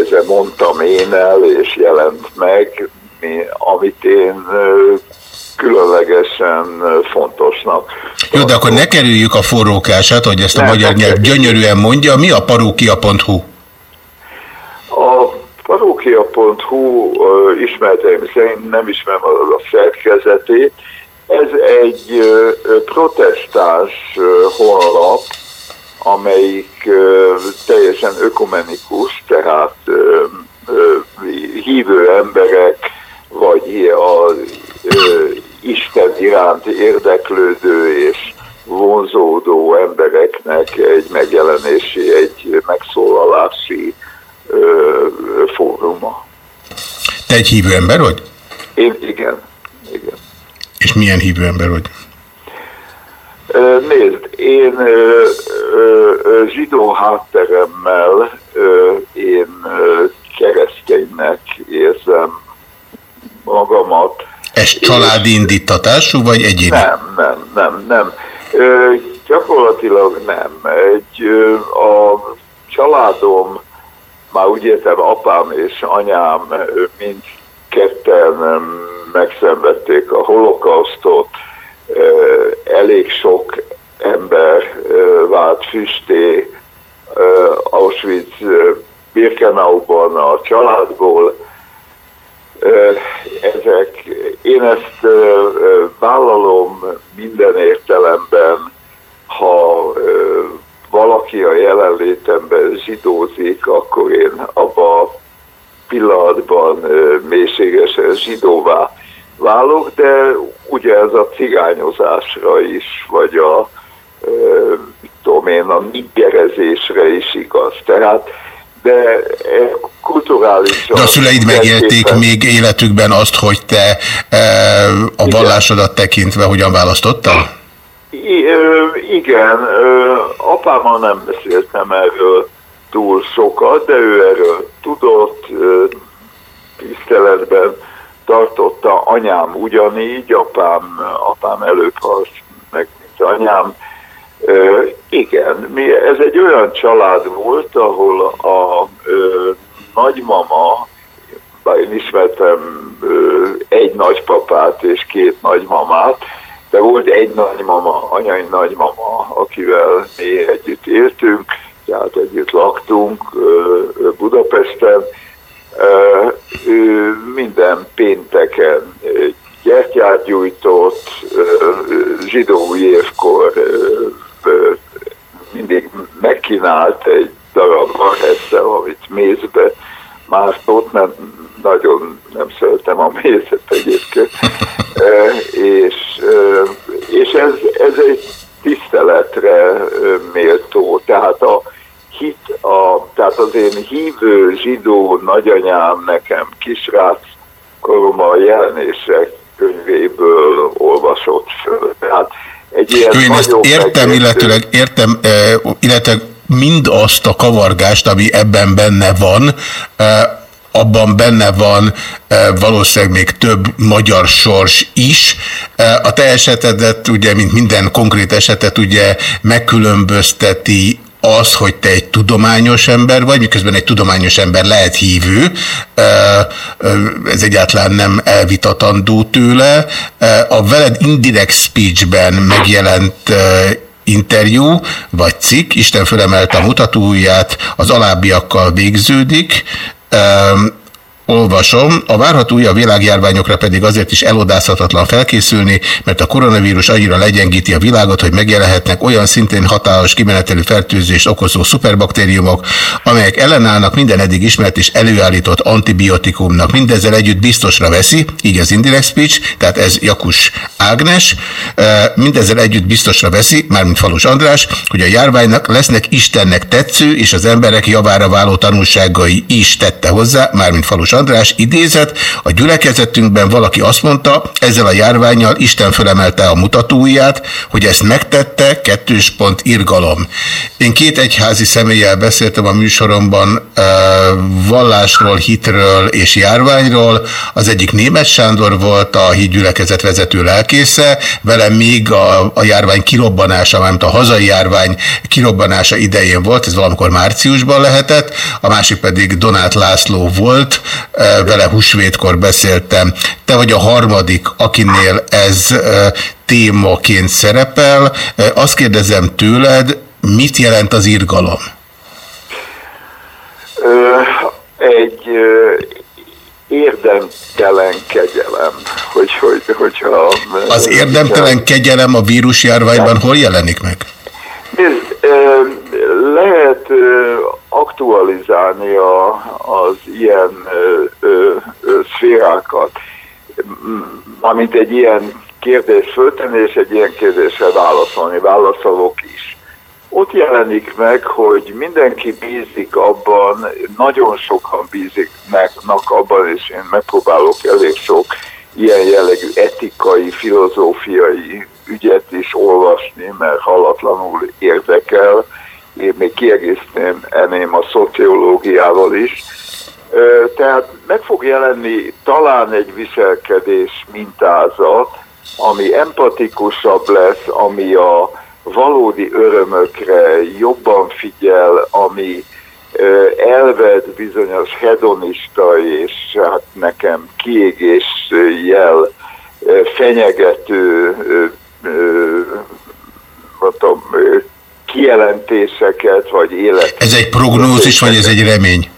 ez mondtam én el, és jelent meg, mi, amit én különlegesen fontosnak. Jó, de akkor ne kerüljük a forrókását, hogy ezt a Nem, magyar ne nyelv gyönyörűen mondja. Mi a parókia.hu? A parókia.hu ö, ismereteim szerint nem ismerem az a szerkezetét. Ez egy protestáns honlap, amelyik teljesen ökumenikus, tehát hívő emberek, vagy a ö, Isten iránt érdeklődő és vonzódó embereknek egy megjelenési, egy megszólalási fóruma. Te egy hívő ember vagy? Én igen, igen. És milyen hívő ember vagy? Nézd, én zsidó hátteremmel én kereszténynek érzem magamat. Ez családi indítatású, vagy egyéni? Nem, nem, nem, nem. Ö, Gyakorlatilag nem. Egy, ö, a családom, már úgy értem apám és anyám ö, mind ketten megszenvedték a holokausztot, elég sok ember vált füsté Auschwitz Birkenauban a családból. Ezek, én ezt vállalom minden értelemben, ha valaki a jelenlétemben zsidózik, akkor én abba a pillanatban mélységesen zsidóvá válok, de ugye ez a cigányozásra is, vagy a tudom én, a niggerezésre is igaz. Tehát de eh, kulturálisan... De a szüleid megélték még életükben azt, hogy te e, a vallásodat tekintve hogyan választottál? I, ö, igen, ö, apámmal nem beszéltem erről túl sokat, de ő erről tudott, ö, tiszteletben tartotta anyám ugyanígy, apám, apám előbb halt meg, mint anyám. Ö, igen, mi, ez egy olyan család volt, ahol a ö, nagymama, bár én ismertem ö, egy nagypapát és két nagymamát, de volt egy nagymama, anyai nagymama, akivel mi együtt éltünk, tehát együtt laktunk Budapesten. Ő minden pénteken gyertyát gyújtott, zsidó évkor mindig megkínált egy darab marhesszel, amit mézbe mászott, mert nagyon nem szeretem a mézet egyébként. Ö, (laughs) és, ö, és ez, ez egy tiszteletre ö, méltó. Tehát a hit, a, tehát az én hívő zsidó nagyanyám nekem kisrác koromban jelenések könyvéből olvasott föl. Tehát egy ilyen Én ezt értem, megértő- illetőleg értem, e, illetve mindazt a kavargást, ami ebben benne van, abban benne van valószínűleg még több magyar sors is. A te esetedet, ugye, mint minden konkrét esetet, ugye megkülönbözteti az, hogy te egy tudományos ember vagy, miközben egy tudományos ember lehet hívő, ez egyáltalán nem elvitatandó tőle. A veled indirect speechben megjelent interjú vagy cikk, Isten fölemelte a mutatóját, az alábbiakkal végződik. Olvasom, a várható újabb világjárványokra pedig azért is elodázhatatlan felkészülni, mert a koronavírus annyira legyengíti a világot, hogy megjelenhetnek olyan szintén hatályos kimenetelű fertőzést okozó szuperbaktériumok, amelyek ellenállnak minden eddig ismert és előállított antibiotikumnak. Mindezzel együtt biztosra veszi, így az indirect speech, tehát ez Jakus Ágnes, mindezzel együtt biztosra veszi, mármint Falus András, hogy a járványnak lesznek Istennek tetsző és az emberek javára váló tanulságai is tette hozzá, mármint Falus András, idézet, a gyülekezetünkben valaki azt mondta, ezzel a járványjal Isten fölemelte a mutatóját, hogy ezt megtette, kettős pont irgalom. Én két egyházi személlyel beszéltem a műsoromban uh, vallásról, hitről és járványról. Az egyik német Sándor volt a hídgyülekezet vezető lelkésze, vele még a, a járvány kirobbanása, mármint a hazai járvány kirobbanása idején volt, ez valamikor márciusban lehetett, a másik pedig Donát László volt, vele húsvétkor beszéltem. Te vagy a harmadik, akinél ez uh, témaként szerepel. Uh, azt kérdezem tőled, mit jelent az irgalom? Ö, egy ö, érdemtelen kegyelem, hogy, hogy, hogyha... Az érdemtelen kegyelem a vírusjárványban hol jelenik meg? Nézd, lehet ö, aktualizálni a, az ilyen ö, ö, ö, szférákat, amint egy ilyen kérdést föltenni, és egy ilyen kérdésre válaszolni, válaszolok is. Ott jelenik meg, hogy mindenki bízik abban, nagyon sokan bízik meg abban, és én megpróbálok elég sok ilyen jellegű etikai, filozófiai ügyet is olvasni, mert hallatlanul érdekel. Én még kiegészíteném a szociológiával is. Tehát meg fog jelenni talán egy viselkedés mintázat, ami empatikusabb lesz, ami a valódi örömökre jobban figyel, ami elved bizonyos hedonista és hát nekem kiégés jel fenyegető ö, kijelentéseket, vagy élet. Ez egy prognózis, vagy ez egy remény?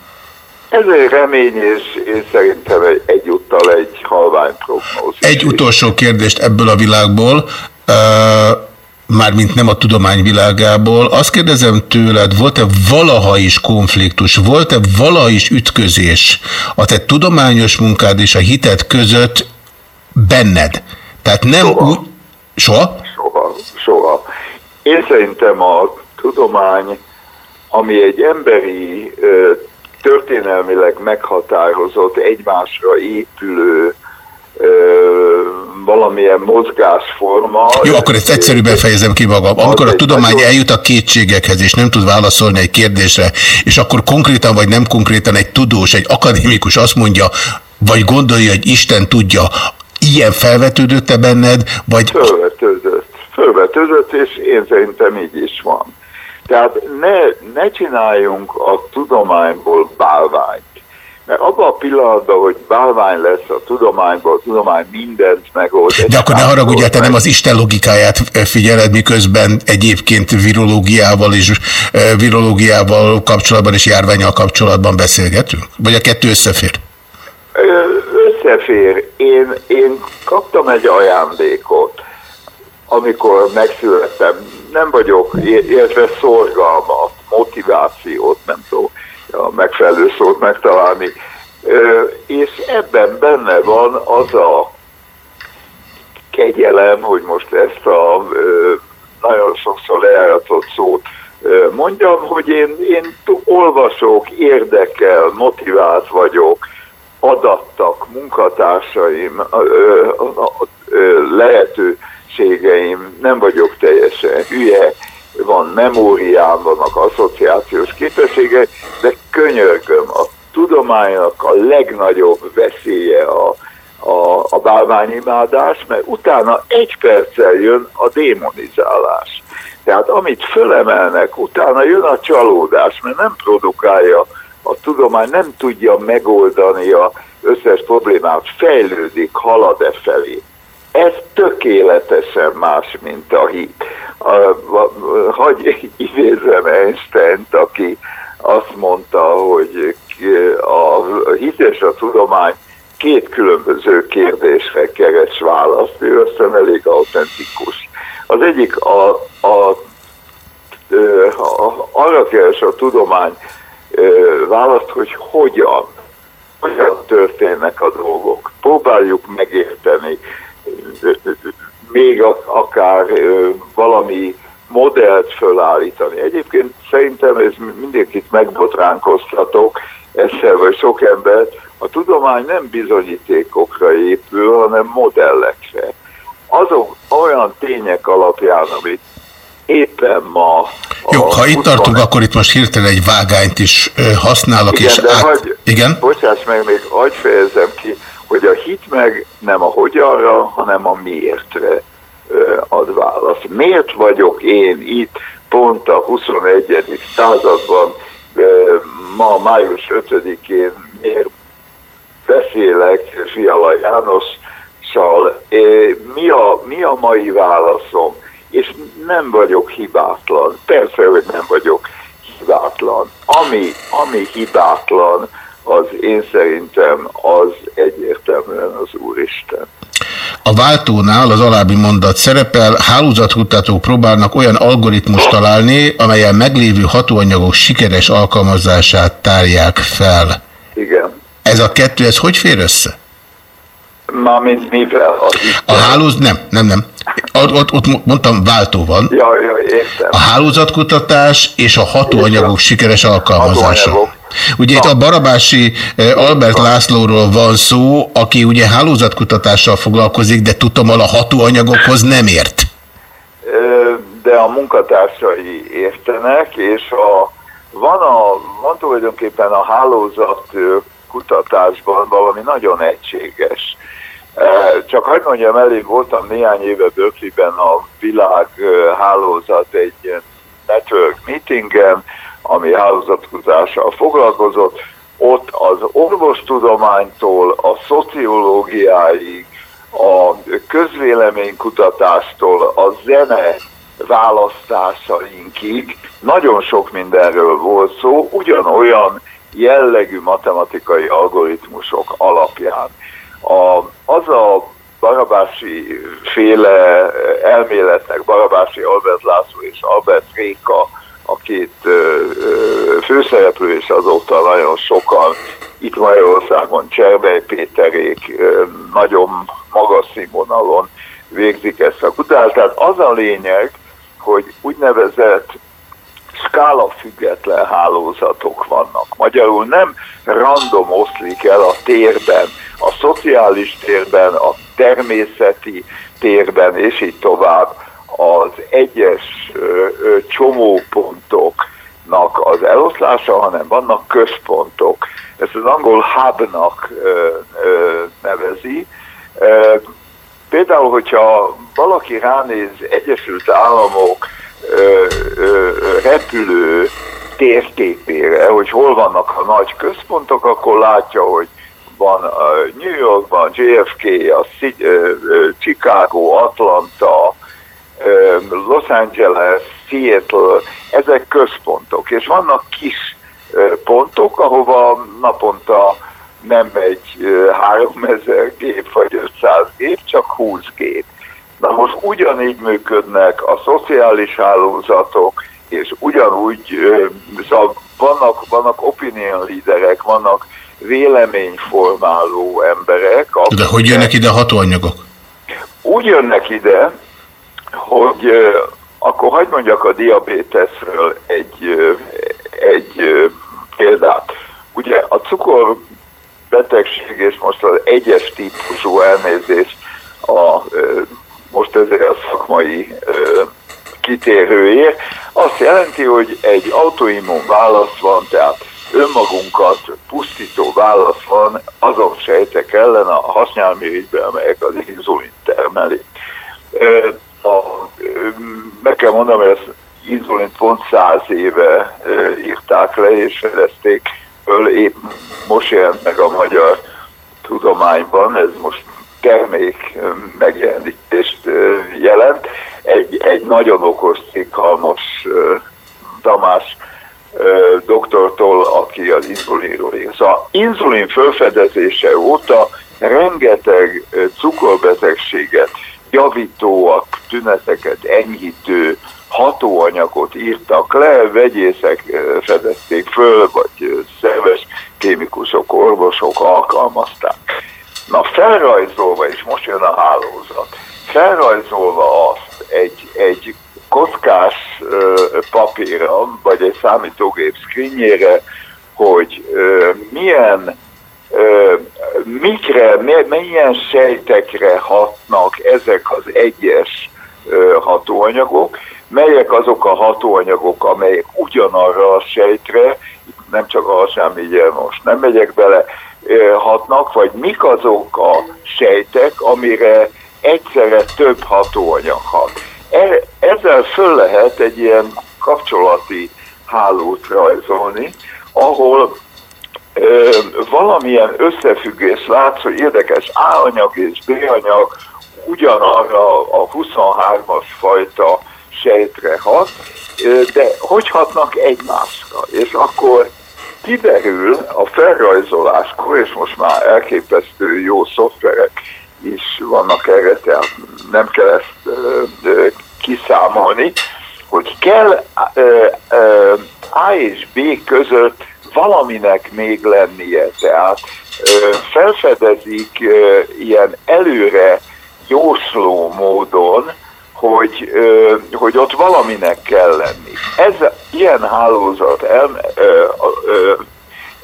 Ez egy remény, és én szerintem egy, egyúttal egy halvány prognózis. Egy utolsó kérdést ebből a világból, uh, mármint nem a tudomány világából. Azt kérdezem tőled, volt-e valaha is konfliktus, volt-e valaha is ütközés a te tudományos munkád és a hited között benned? Tehát nem Soha. úgy... Soha? Soha, soha. Én szerintem a tudomány, ami egy emberi, történelmileg meghatározott, egymásra épülő valamilyen mozgásforma. Jó, akkor ezt egyszerűbben fejezem ki magam. Amikor a tudomány eljut a kétségekhez, és nem tud válaszolni egy kérdésre, és akkor konkrétan vagy nem konkrétan egy tudós, egy akadémikus azt mondja, vagy gondolja, hogy Isten tudja, ilyen felvetődött-e benned, vagy Fölvetődött. Fölvetődött, és én szerintem így is van. Tehát ne, ne csináljunk a tudományból bálványt. Mert abban a pillanatban, hogy bálvány lesz a tudományból, a tudomány mindent megold. De akkor ne haragudjál, te nem az Isten logikáját figyeled, miközben egyébként virológiával és eh, virológiával kapcsolatban és járványal kapcsolatban beszélgetünk? Vagy a kettő összefér? Összefér. Én, én kaptam egy ajándékot, amikor megszülettem. Nem vagyok, illetve szorgalmat, motivációt, nem tudom a megfelelő szót megtalálni. És ebben benne van az a kegyelem, hogy most ezt a nagyon sokszor lejáratott szót mondjam, hogy én, én olvasok, érdekel, motivált vagyok, adattak, munkatársaim, ö, ö, lehetőségeim, nem vagyok teljesen hülye, van memóriám, vannak asszociációs képességei, de könyörgöm, a tudománynak a legnagyobb veszélye a, a, a bálványimádás, mert utána egy perccel jön a démonizálás. Tehát amit fölemelnek, utána jön a csalódás, mert nem produkálja a tudomány, nem tudja megoldani a összes problémát, fejlődik, halad e felé. Ez tökéletesen más, mint a hit. A, a, hagy idézem Einstein-t, aki azt mondta, hogy a hit és a tudomány két különböző kérdésre keres választ. Ő aztán elég autentikus. Az egyik a, a, ö, a, arra keres a tudomány választ, hogy hogyan, hogyan történnek a dolgok. Próbáljuk megérteni, még akár valami modellt fölállítani. Egyébként szerintem ez mindenkit megbotránkoztatok, ezzel vagy sok embert, a tudomány nem bizonyítékokra épül, hanem modellekre. Azok olyan tények alapján, amit éppen ma... Jó, ha itt tartunk, akkor itt most hirtelen egy vágányt is használok, Igen, és de át... hagy, Igen? bocsáss meg, még hagyj fejezem ki, hogy a hit meg nem a hogyanra, hanem a miértre ad választ. Miért vagyok én itt pont a 21. században, ma május 5-én, miért beszélek Fiala Jánossal, mi a, mi a mai válaszom? És nem vagyok hibátlan. Persze, hogy nem vagyok hibátlan. Ami, ami hibátlan, az én szerintem az egyértelműen az Úristen. A váltónál az alábbi mondat szerepel, hálózatkutatók próbálnak olyan algoritmust találni, amelyen meglévő hatóanyagok sikeres alkalmazását tárják fel. Igen. Ez a kettő, ez hogy fér össze? Mármint mivel? A hálóz... Nem, nem, nem. Ott, ott, ott mondtam, váltó van. Ja, ja, értem. A hálózatkutatás és a hatóanyagok sikeres alkalmazása. Hatóanyagok. Ugye itt a Barabási eh, Albert Lászlóról van szó, aki ugye hálózatkutatással foglalkozik, de tudom, a hatóanyagokhoz nem ért. De a munkatársai értenek, és a, van, a, van tulajdonképpen a hálózat kutatásban valami nagyon egységes. Csak hagyd mondjam, elég voltam néhány éve Berkeleyben a világhálózat egy ilyen network meetingen, ami hálózatkutással foglalkozott. Ott az orvostudománytól a szociológiáig, a közvéleménykutatástól a zene választásainkig nagyon sok mindenről volt szó, ugyanolyan jellegű matematikai algoritmusok alapján. A, az a Barabási féle elméletnek, Barabási Albert László és Albert Réka, a két főszereplő, és azóta nagyon sokan itt Magyarországon Cserbej Péterék nagyon magas színvonalon végzik ezt a kutatást. Tehát az a lényeg, hogy úgynevezett skálafüggetlen hálózatok vannak. Magyarul nem random oszlik el a térben, a szociális térben, a természeti térben, és így tovább az egyes csomópontoknak az eloszlása, hanem vannak központok. Ezt az angol hubnak nevezi. Például, hogyha valaki ránéz Egyesült Államok repülő térképére, hogy hol vannak a nagy központok, akkor látja, hogy van New Yorkban JFK, a Chicago, Atlanta, Los Angeles, Seattle, ezek központok, és vannak kis pontok, ahova naponta nem megy 3000 gép vagy 500 gép, csak 20 gép. Na most ugyanígy működnek a szociális hálózatok, és ugyanúgy szóval vannak, vannak opinion leaderek, vannak véleményformáló emberek. De hogy jönnek ide a hatóanyagok? Úgy jönnek ide, hogy akkor hagyd mondjak a diabétesről egy, egy példát. Ugye a cukorbetegség és most az egyes típusú elnézés a, most ezért a szakmai kitérőért, azt jelenti, hogy egy autoimmun válasz van, tehát önmagunkat pusztító válasz van azon sejtek ellen a hasnyálmirigyben, amelyek az inzulin termelik. A, meg kell mondanom, hogy az inzulint pont száz éve írták le és fedezték föl, épp most jelent meg a magyar tudományban, ez most termék megjelenítést jelent. Egy, egy nagyon okos cikk, Halmos Tamás doktortól, aki az inzulinról ír. Szóval inzulin felfedezése óta rengeteg cukorbetegséget javítóak, tüneteket enyhítő hatóanyagot írtak le, vegyészek fedezték föl, vagy szerves kémikusok, orvosok alkalmazták. Na felrajzolva, és most jön a hálózat, felrajzolva azt egy, egy kockás ö, papírra, vagy egy számítógép screenjére, hogy milyen mikre, milyen sejtekre hatnak ezek az egyes hatóanyagok, melyek azok a hatóanyagok, amelyek ugyanarra a sejtre, nem csak a hasámigyen most nem megyek bele, hatnak, vagy mik azok a sejtek, amire egyszerre több hatóanyag hat. E, ezzel föl lehet egy ilyen kapcsolati hálót rajzolni, ahol ö, valamilyen összefüggés látsz, hogy érdekes A-anyag és B-anyag ugyanarra a 23-as fajta sejtre hat, de hogy hatnak egymásra? És akkor kiderül a felrajzoláskor, és most már elképesztő jó szoftverek is vannak erre, tehát nem kell ezt ö, kiszámolni, hogy kell ö, ö, A és B között valaminek még lennie. Tehát felfedezik ilyen előre jósló módon, hogy, hogy ott valaminek kell lenni. Ez ilyen hálózat,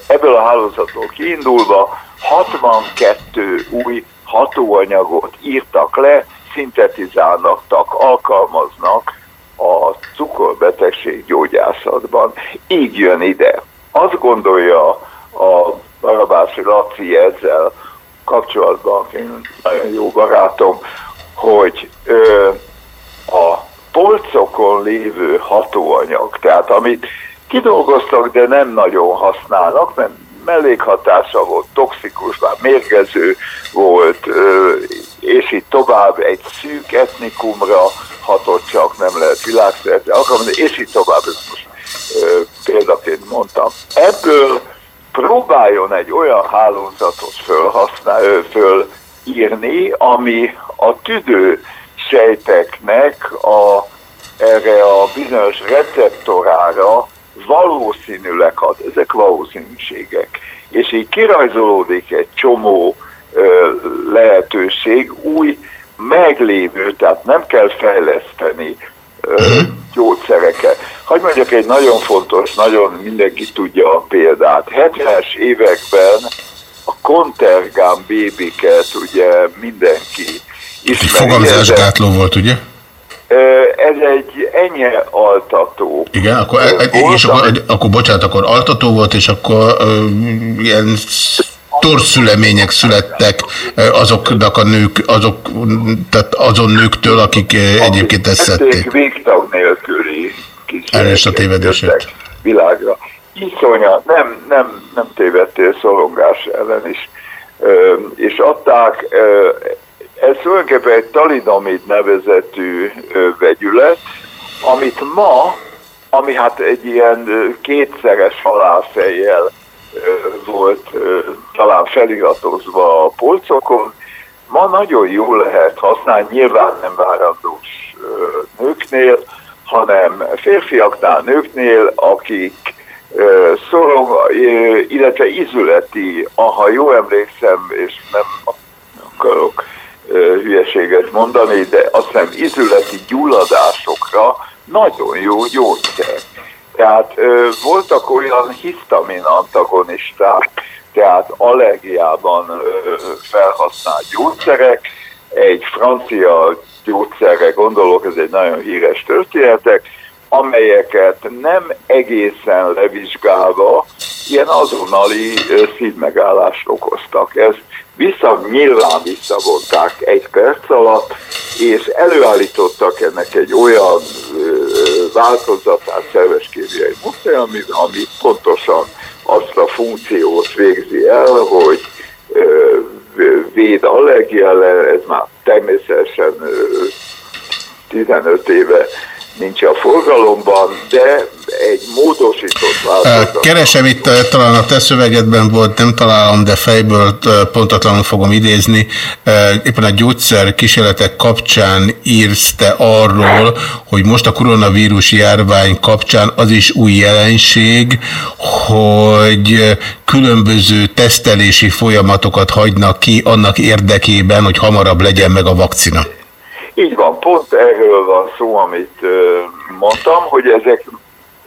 ebből a hálózatból kiindulva 62 új hatóanyagot írtak le, szintetizálnak, alkalmaznak a cukorbetegség gyógyászatban. Így jön ide. Azt gondolja a Barabási Laci ezzel, kapcsolatban, én nagyon jó barátom, hogy ö, a polcokon lévő hatóanyag, tehát amit kidolgoztak, de nem nagyon használnak, mert mellékhatása volt, toxikus, már mérgező volt, és így tovább egy szűk etnikumra hatott csak, nem lehet világszerte alkalmazni, és így tovább, ezt most példaként mondtam. Ebből próbáljon egy olyan hálózatot fölhasznál, fölírni, ami a tüdő sejteknek a, erre a bizonyos receptorára valószínűleg ad, ezek valószínűségek. És így kirajzolódik egy csomó ö, lehetőség, új meglévő, tehát nem kell fejleszteni ö, gyógyszereket. Hogy mondjak egy nagyon fontos, nagyon mindenki tudja a példát. 70-es években a kontergán bébiket ugye mindenki ismeri. Fogamzásgátló volt, ugye? Ez egy enyhe altató. Igen, akkor, e- és akkor, akkor bocsánat, akkor altató volt, és akkor ilyen torszülemények születtek azoknak a nők, azok, tehát azon nőktől, akik egyébként ezt szedték. Végtag nélküli Elnézést a tévedésért. világra. Iszonyat, nem, nem, nem tévedtél szorongás ellen is. Ö, és adták, ö, ez tulajdonképpen egy talidomid nevezetű ö, vegyület, amit ma, ami hát egy ilyen kétszeres halálfejjel volt talán feliratozva a polcokon, ma nagyon jól lehet használni, nyilván nem várandós nőknél, hanem férfiaknál, nőknél, akik szorong, illetve izületi, ha jól emlékszem, és nem akarok hülyeséget mondani, de azt hiszem izületi gyulladásokra nagyon jó gyógyszer. Tehát ö, voltak olyan hisztamin antagonisták, tehát allergiában felhasznált gyógyszerek, egy francia gyógyszerre gondolok, ez egy nagyon híres történetek, amelyeket nem egészen levizsgálva ilyen azonnali szívmegállást okoztak. Ez vissza, nyilván visszavonták egy perc alatt, és előállítottak ennek egy olyan változatát szerveskérjei módszer, ami, ami pontosan azt a funkciót végzi el, hogy véd allergia ellen, ez már természetesen ö, 15 éve nincs a forgalomban, de egy módosított változat. Keresem itt, talán a te szövegedben volt, nem találom, de fejből pontatlanul fogom idézni. Éppen a gyógyszer kísérletek kapcsán írsz te arról, hogy most a koronavírus járvány kapcsán az is új jelenség, hogy különböző tesztelési folyamatokat hagynak ki annak érdekében, hogy hamarabb legyen meg a vakcina. Így van, pont erről van szó, amit mondtam, hogy ezek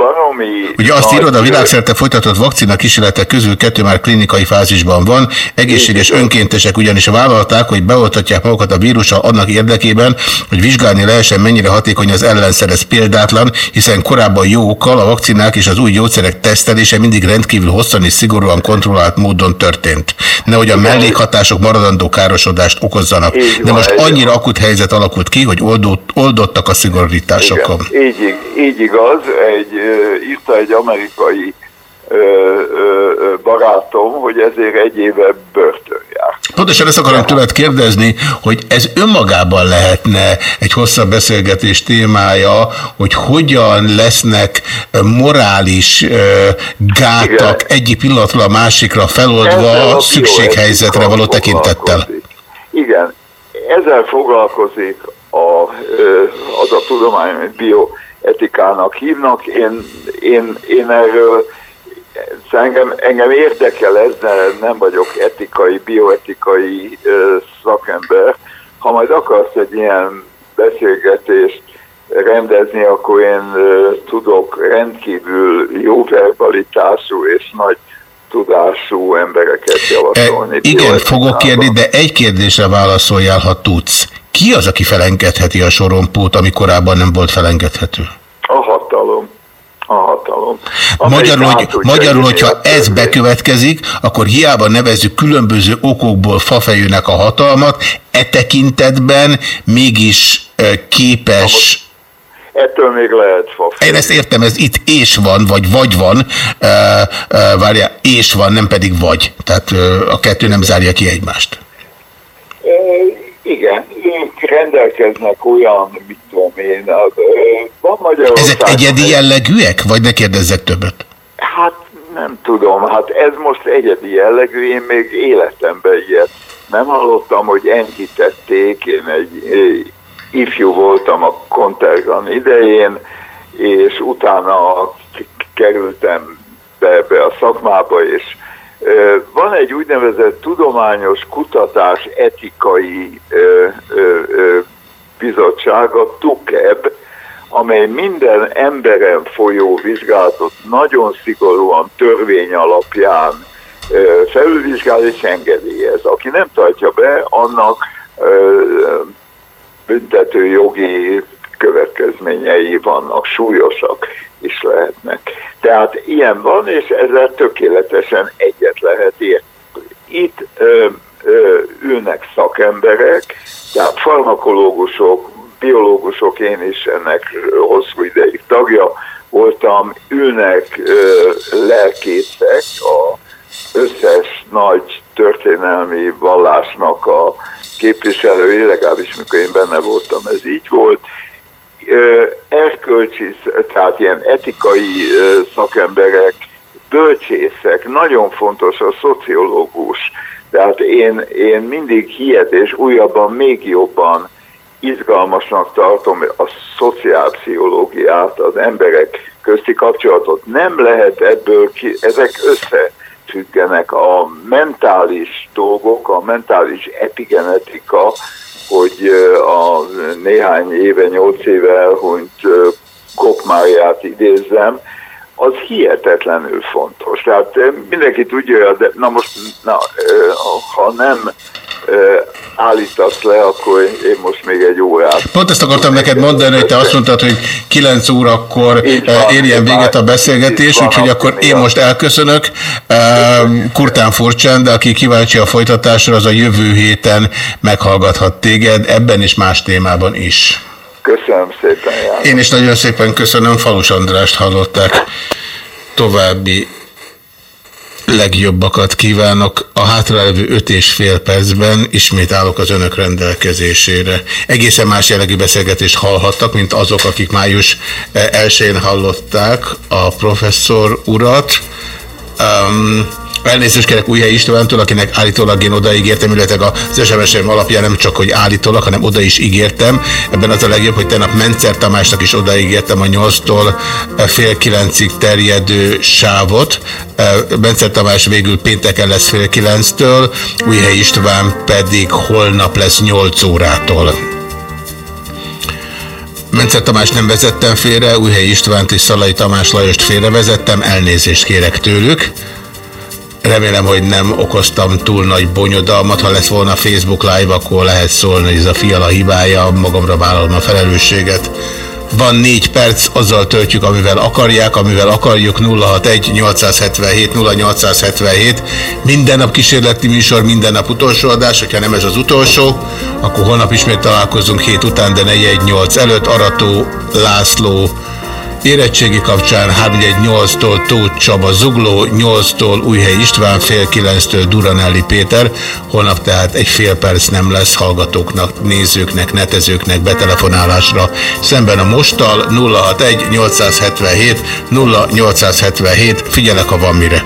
baromi... Ugye azt írod, a világszerte folytatott vakcina kísérletek közül kettő már klinikai fázisban van. Egészséges önkéntesek ugyanis vállalták, hogy beoltatják magukat a vírussal annak érdekében, hogy vizsgálni lehessen, mennyire hatékony az ellenszer. Ez példátlan, hiszen korábban jó okkal a vakcinák és az új gyógyszerek tesztelése mindig rendkívül hosszan és szigorúan kontrollált módon történt. Nehogy a mellékhatások maradandó károsodást okozzanak. De most annyira akut helyzet alakult ki, hogy oldott, oldottak a szigorításokkal. Igen, így, így igaz, egy, írta egy amerikai barátom, hogy ezért egy éve börtön jár. Pontosan ezt akarom tőled kérdezni, hogy ez önmagában lehetne egy hosszabb beszélgetés témája, hogy hogyan lesznek morális gátak egyik pillanatról a másikra Ezzel feloldva a szükséghelyzetre való tekintettel. Igen, ezzel foglalkozik a, az a tudomány, amit bioetikának hívnak. Én, én, én erről engem, engem érdekel ez, de nem vagyok etikai, bioetikai szakember. Ha majd akarsz egy ilyen beszélgetést rendezni, akkor én tudok rendkívül jó verbalitású és nagy tudású embereket javasolni. E, Igen, fogok kérni, de egy kérdésre válaszoljál, ha tudsz. Ki az, aki felengedheti a sorompót, ami korábban nem volt felengedhető? A hatalom. a hatalom. Magyarul, hogy, magyarul hogyha ez bekövetkezik, akkor hiába nevezzük különböző okokból fafejűnek a hatalmat, e tekintetben mégis ö, képes... Ettől még lehet fa. Én ezt értem, ez itt és van, vagy vagy van, uh, uh, várjál, és van, nem pedig vagy. Tehát a kettő nem zárja ki egymást. Igen, ők rendelkeznek olyan, mit tudom én, az, van Magyarországon... Ezek egyedi jellegűek, vagy ne kérdezzek többet? Hát nem tudom, hát ez most egyedi jellegű, én még életemben ilyet nem hallottam, hogy enyhítették, én egy ifjú voltam a Contergan idején, és utána kerültem be ebbe a szakmába, és van egy úgynevezett tudományos kutatás etikai bizottság, a TUKEB, amely minden emberen folyó vizsgálatot nagyon szigorúan törvény alapján felülvizsgál és engedélyez. Aki nem tartja be, annak büntető jogi következményei vannak, súlyosak is lehetnek. Tehát ilyen van, és ezzel tökéletesen egyet lehet érteni. Itt ö, ö, ülnek szakemberek, tehát farmakológusok, biológusok, én is ennek hosszú ideig tagja voltam, ülnek ö, lelkészek, a összes nagy történelmi vallásnak a képviselői, legalábbis mikor én benne voltam, ez így volt. Erkölcsi, tehát ilyen etikai szakemberek, bölcsészek, nagyon fontos a szociológus. Tehát én, én mindig hihet és újabban még jobban izgalmasnak tartom a szociálpszichológiát, az emberek közti kapcsolatot. Nem lehet ebből ki, ezek összefüggenek a mentális dolgok, a mentális epigenetika, hogy a néhány éve, nyolc éve elhunyt ö, Kopmáriát idézzem, az hihetetlenül fontos. Tehát ö, mindenki tudja, de na most, na, ö, ha nem ö, állítasz le, akkor én most még egy órát. Pont ezt akartam neked mondani, hogy te azt mondtad, hogy 9 órakor eh, érjen véget a beszélgetés, úgyhogy akkor én most elköszönök. Eh, Kurtán Furcsán, de aki kíváncsi a folytatásra, az a jövő héten meghallgathat téged, ebben és más témában is. Köszönöm szépen, János. Én is nagyon szépen köszönöm, Falus Andrást hallották. További legjobbakat kívánok. A hátralévő öt és fél percben ismét állok az önök rendelkezésére. Egészen más jellegű beszélgetést hallhattak, mint azok, akik május 1-én hallották a professzor urat. Um, Elnézést kérek Újhely Istvántól, akinek állítólag én odaígértem, illetve az SMS-em alapján nem csak, hogy állítólag, hanem oda is ígértem. Ebben az a legjobb, hogy tegnap Mencer Tamásnak is odaígértem a 8-tól fél 9-ig terjedő sávot. Mencer Tamás végül pénteken lesz fél 9-től, Újhely István pedig holnap lesz 8 órától. Mencer Tamás nem vezettem félre, Újhely Istvánt és Szalai Tamás Lajost félrevezettem, elnézést kérek tőlük. Remélem, hogy nem okoztam túl nagy bonyodalmat. Ha lesz volna Facebook Live, akkor lehet szólni, hogy ez a fiala hibája, magamra vállalom a felelősséget. Van négy perc, azzal töltjük, amivel akarják, amivel akarjuk 061 877 0877. Minden nap kísérleti műsor, minden nap utolsó adás, hogyha nem ez az utolsó, akkor holnap ismét találkozunk hét után, de 418 előtt. Arató László Érettségi kapcsán 318-tól Tóth Csaba Zugló, 8-tól Újhely István, fél 9-től Duranelli Péter. Holnap tehát egy fél perc nem lesz hallgatóknak, nézőknek, netezőknek betelefonálásra. Szemben a mostal 061 877 0877. Figyelek, ha van mire.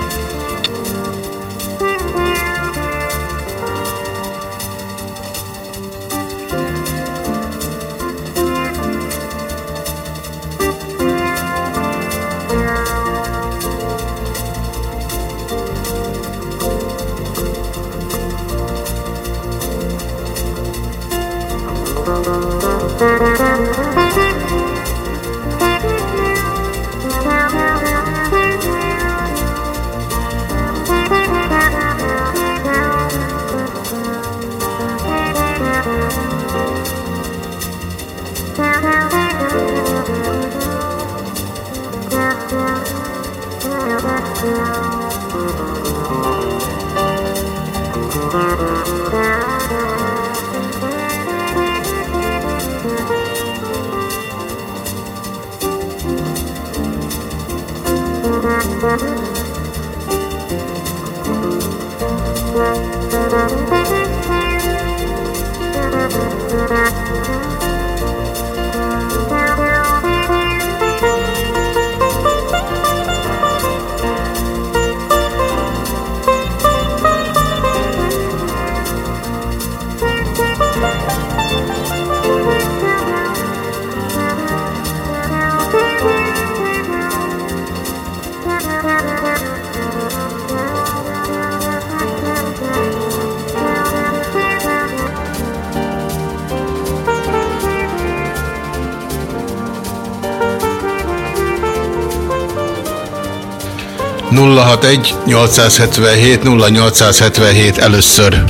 061 877 0877 először.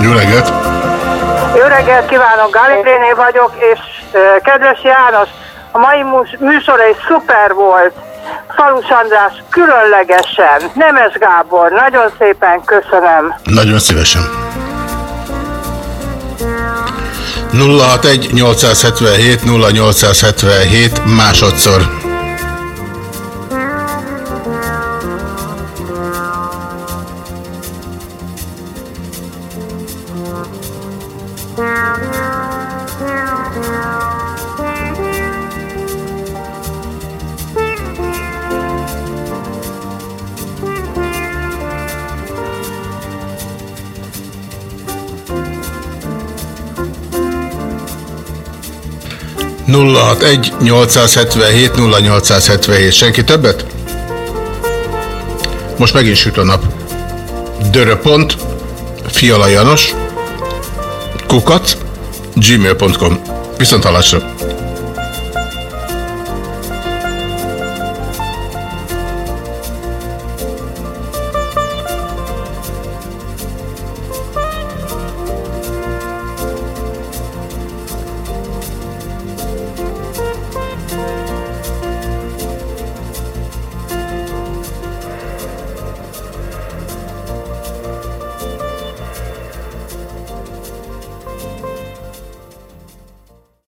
Jó reggelt! Kívánok, Galibréné vagyok, és ö, kedves János, a mai műsor egy szuper volt. Falus András különlegesen, Nemes Gábor, nagyon szépen köszönöm. Nagyon szívesen. 061 877 0877 másodszor. Nulla hat egy 877 0877 Senki többet? Most megint süt a nap. Dörö.pont Fiala Janos kukat gmail.com Viszont hallásra.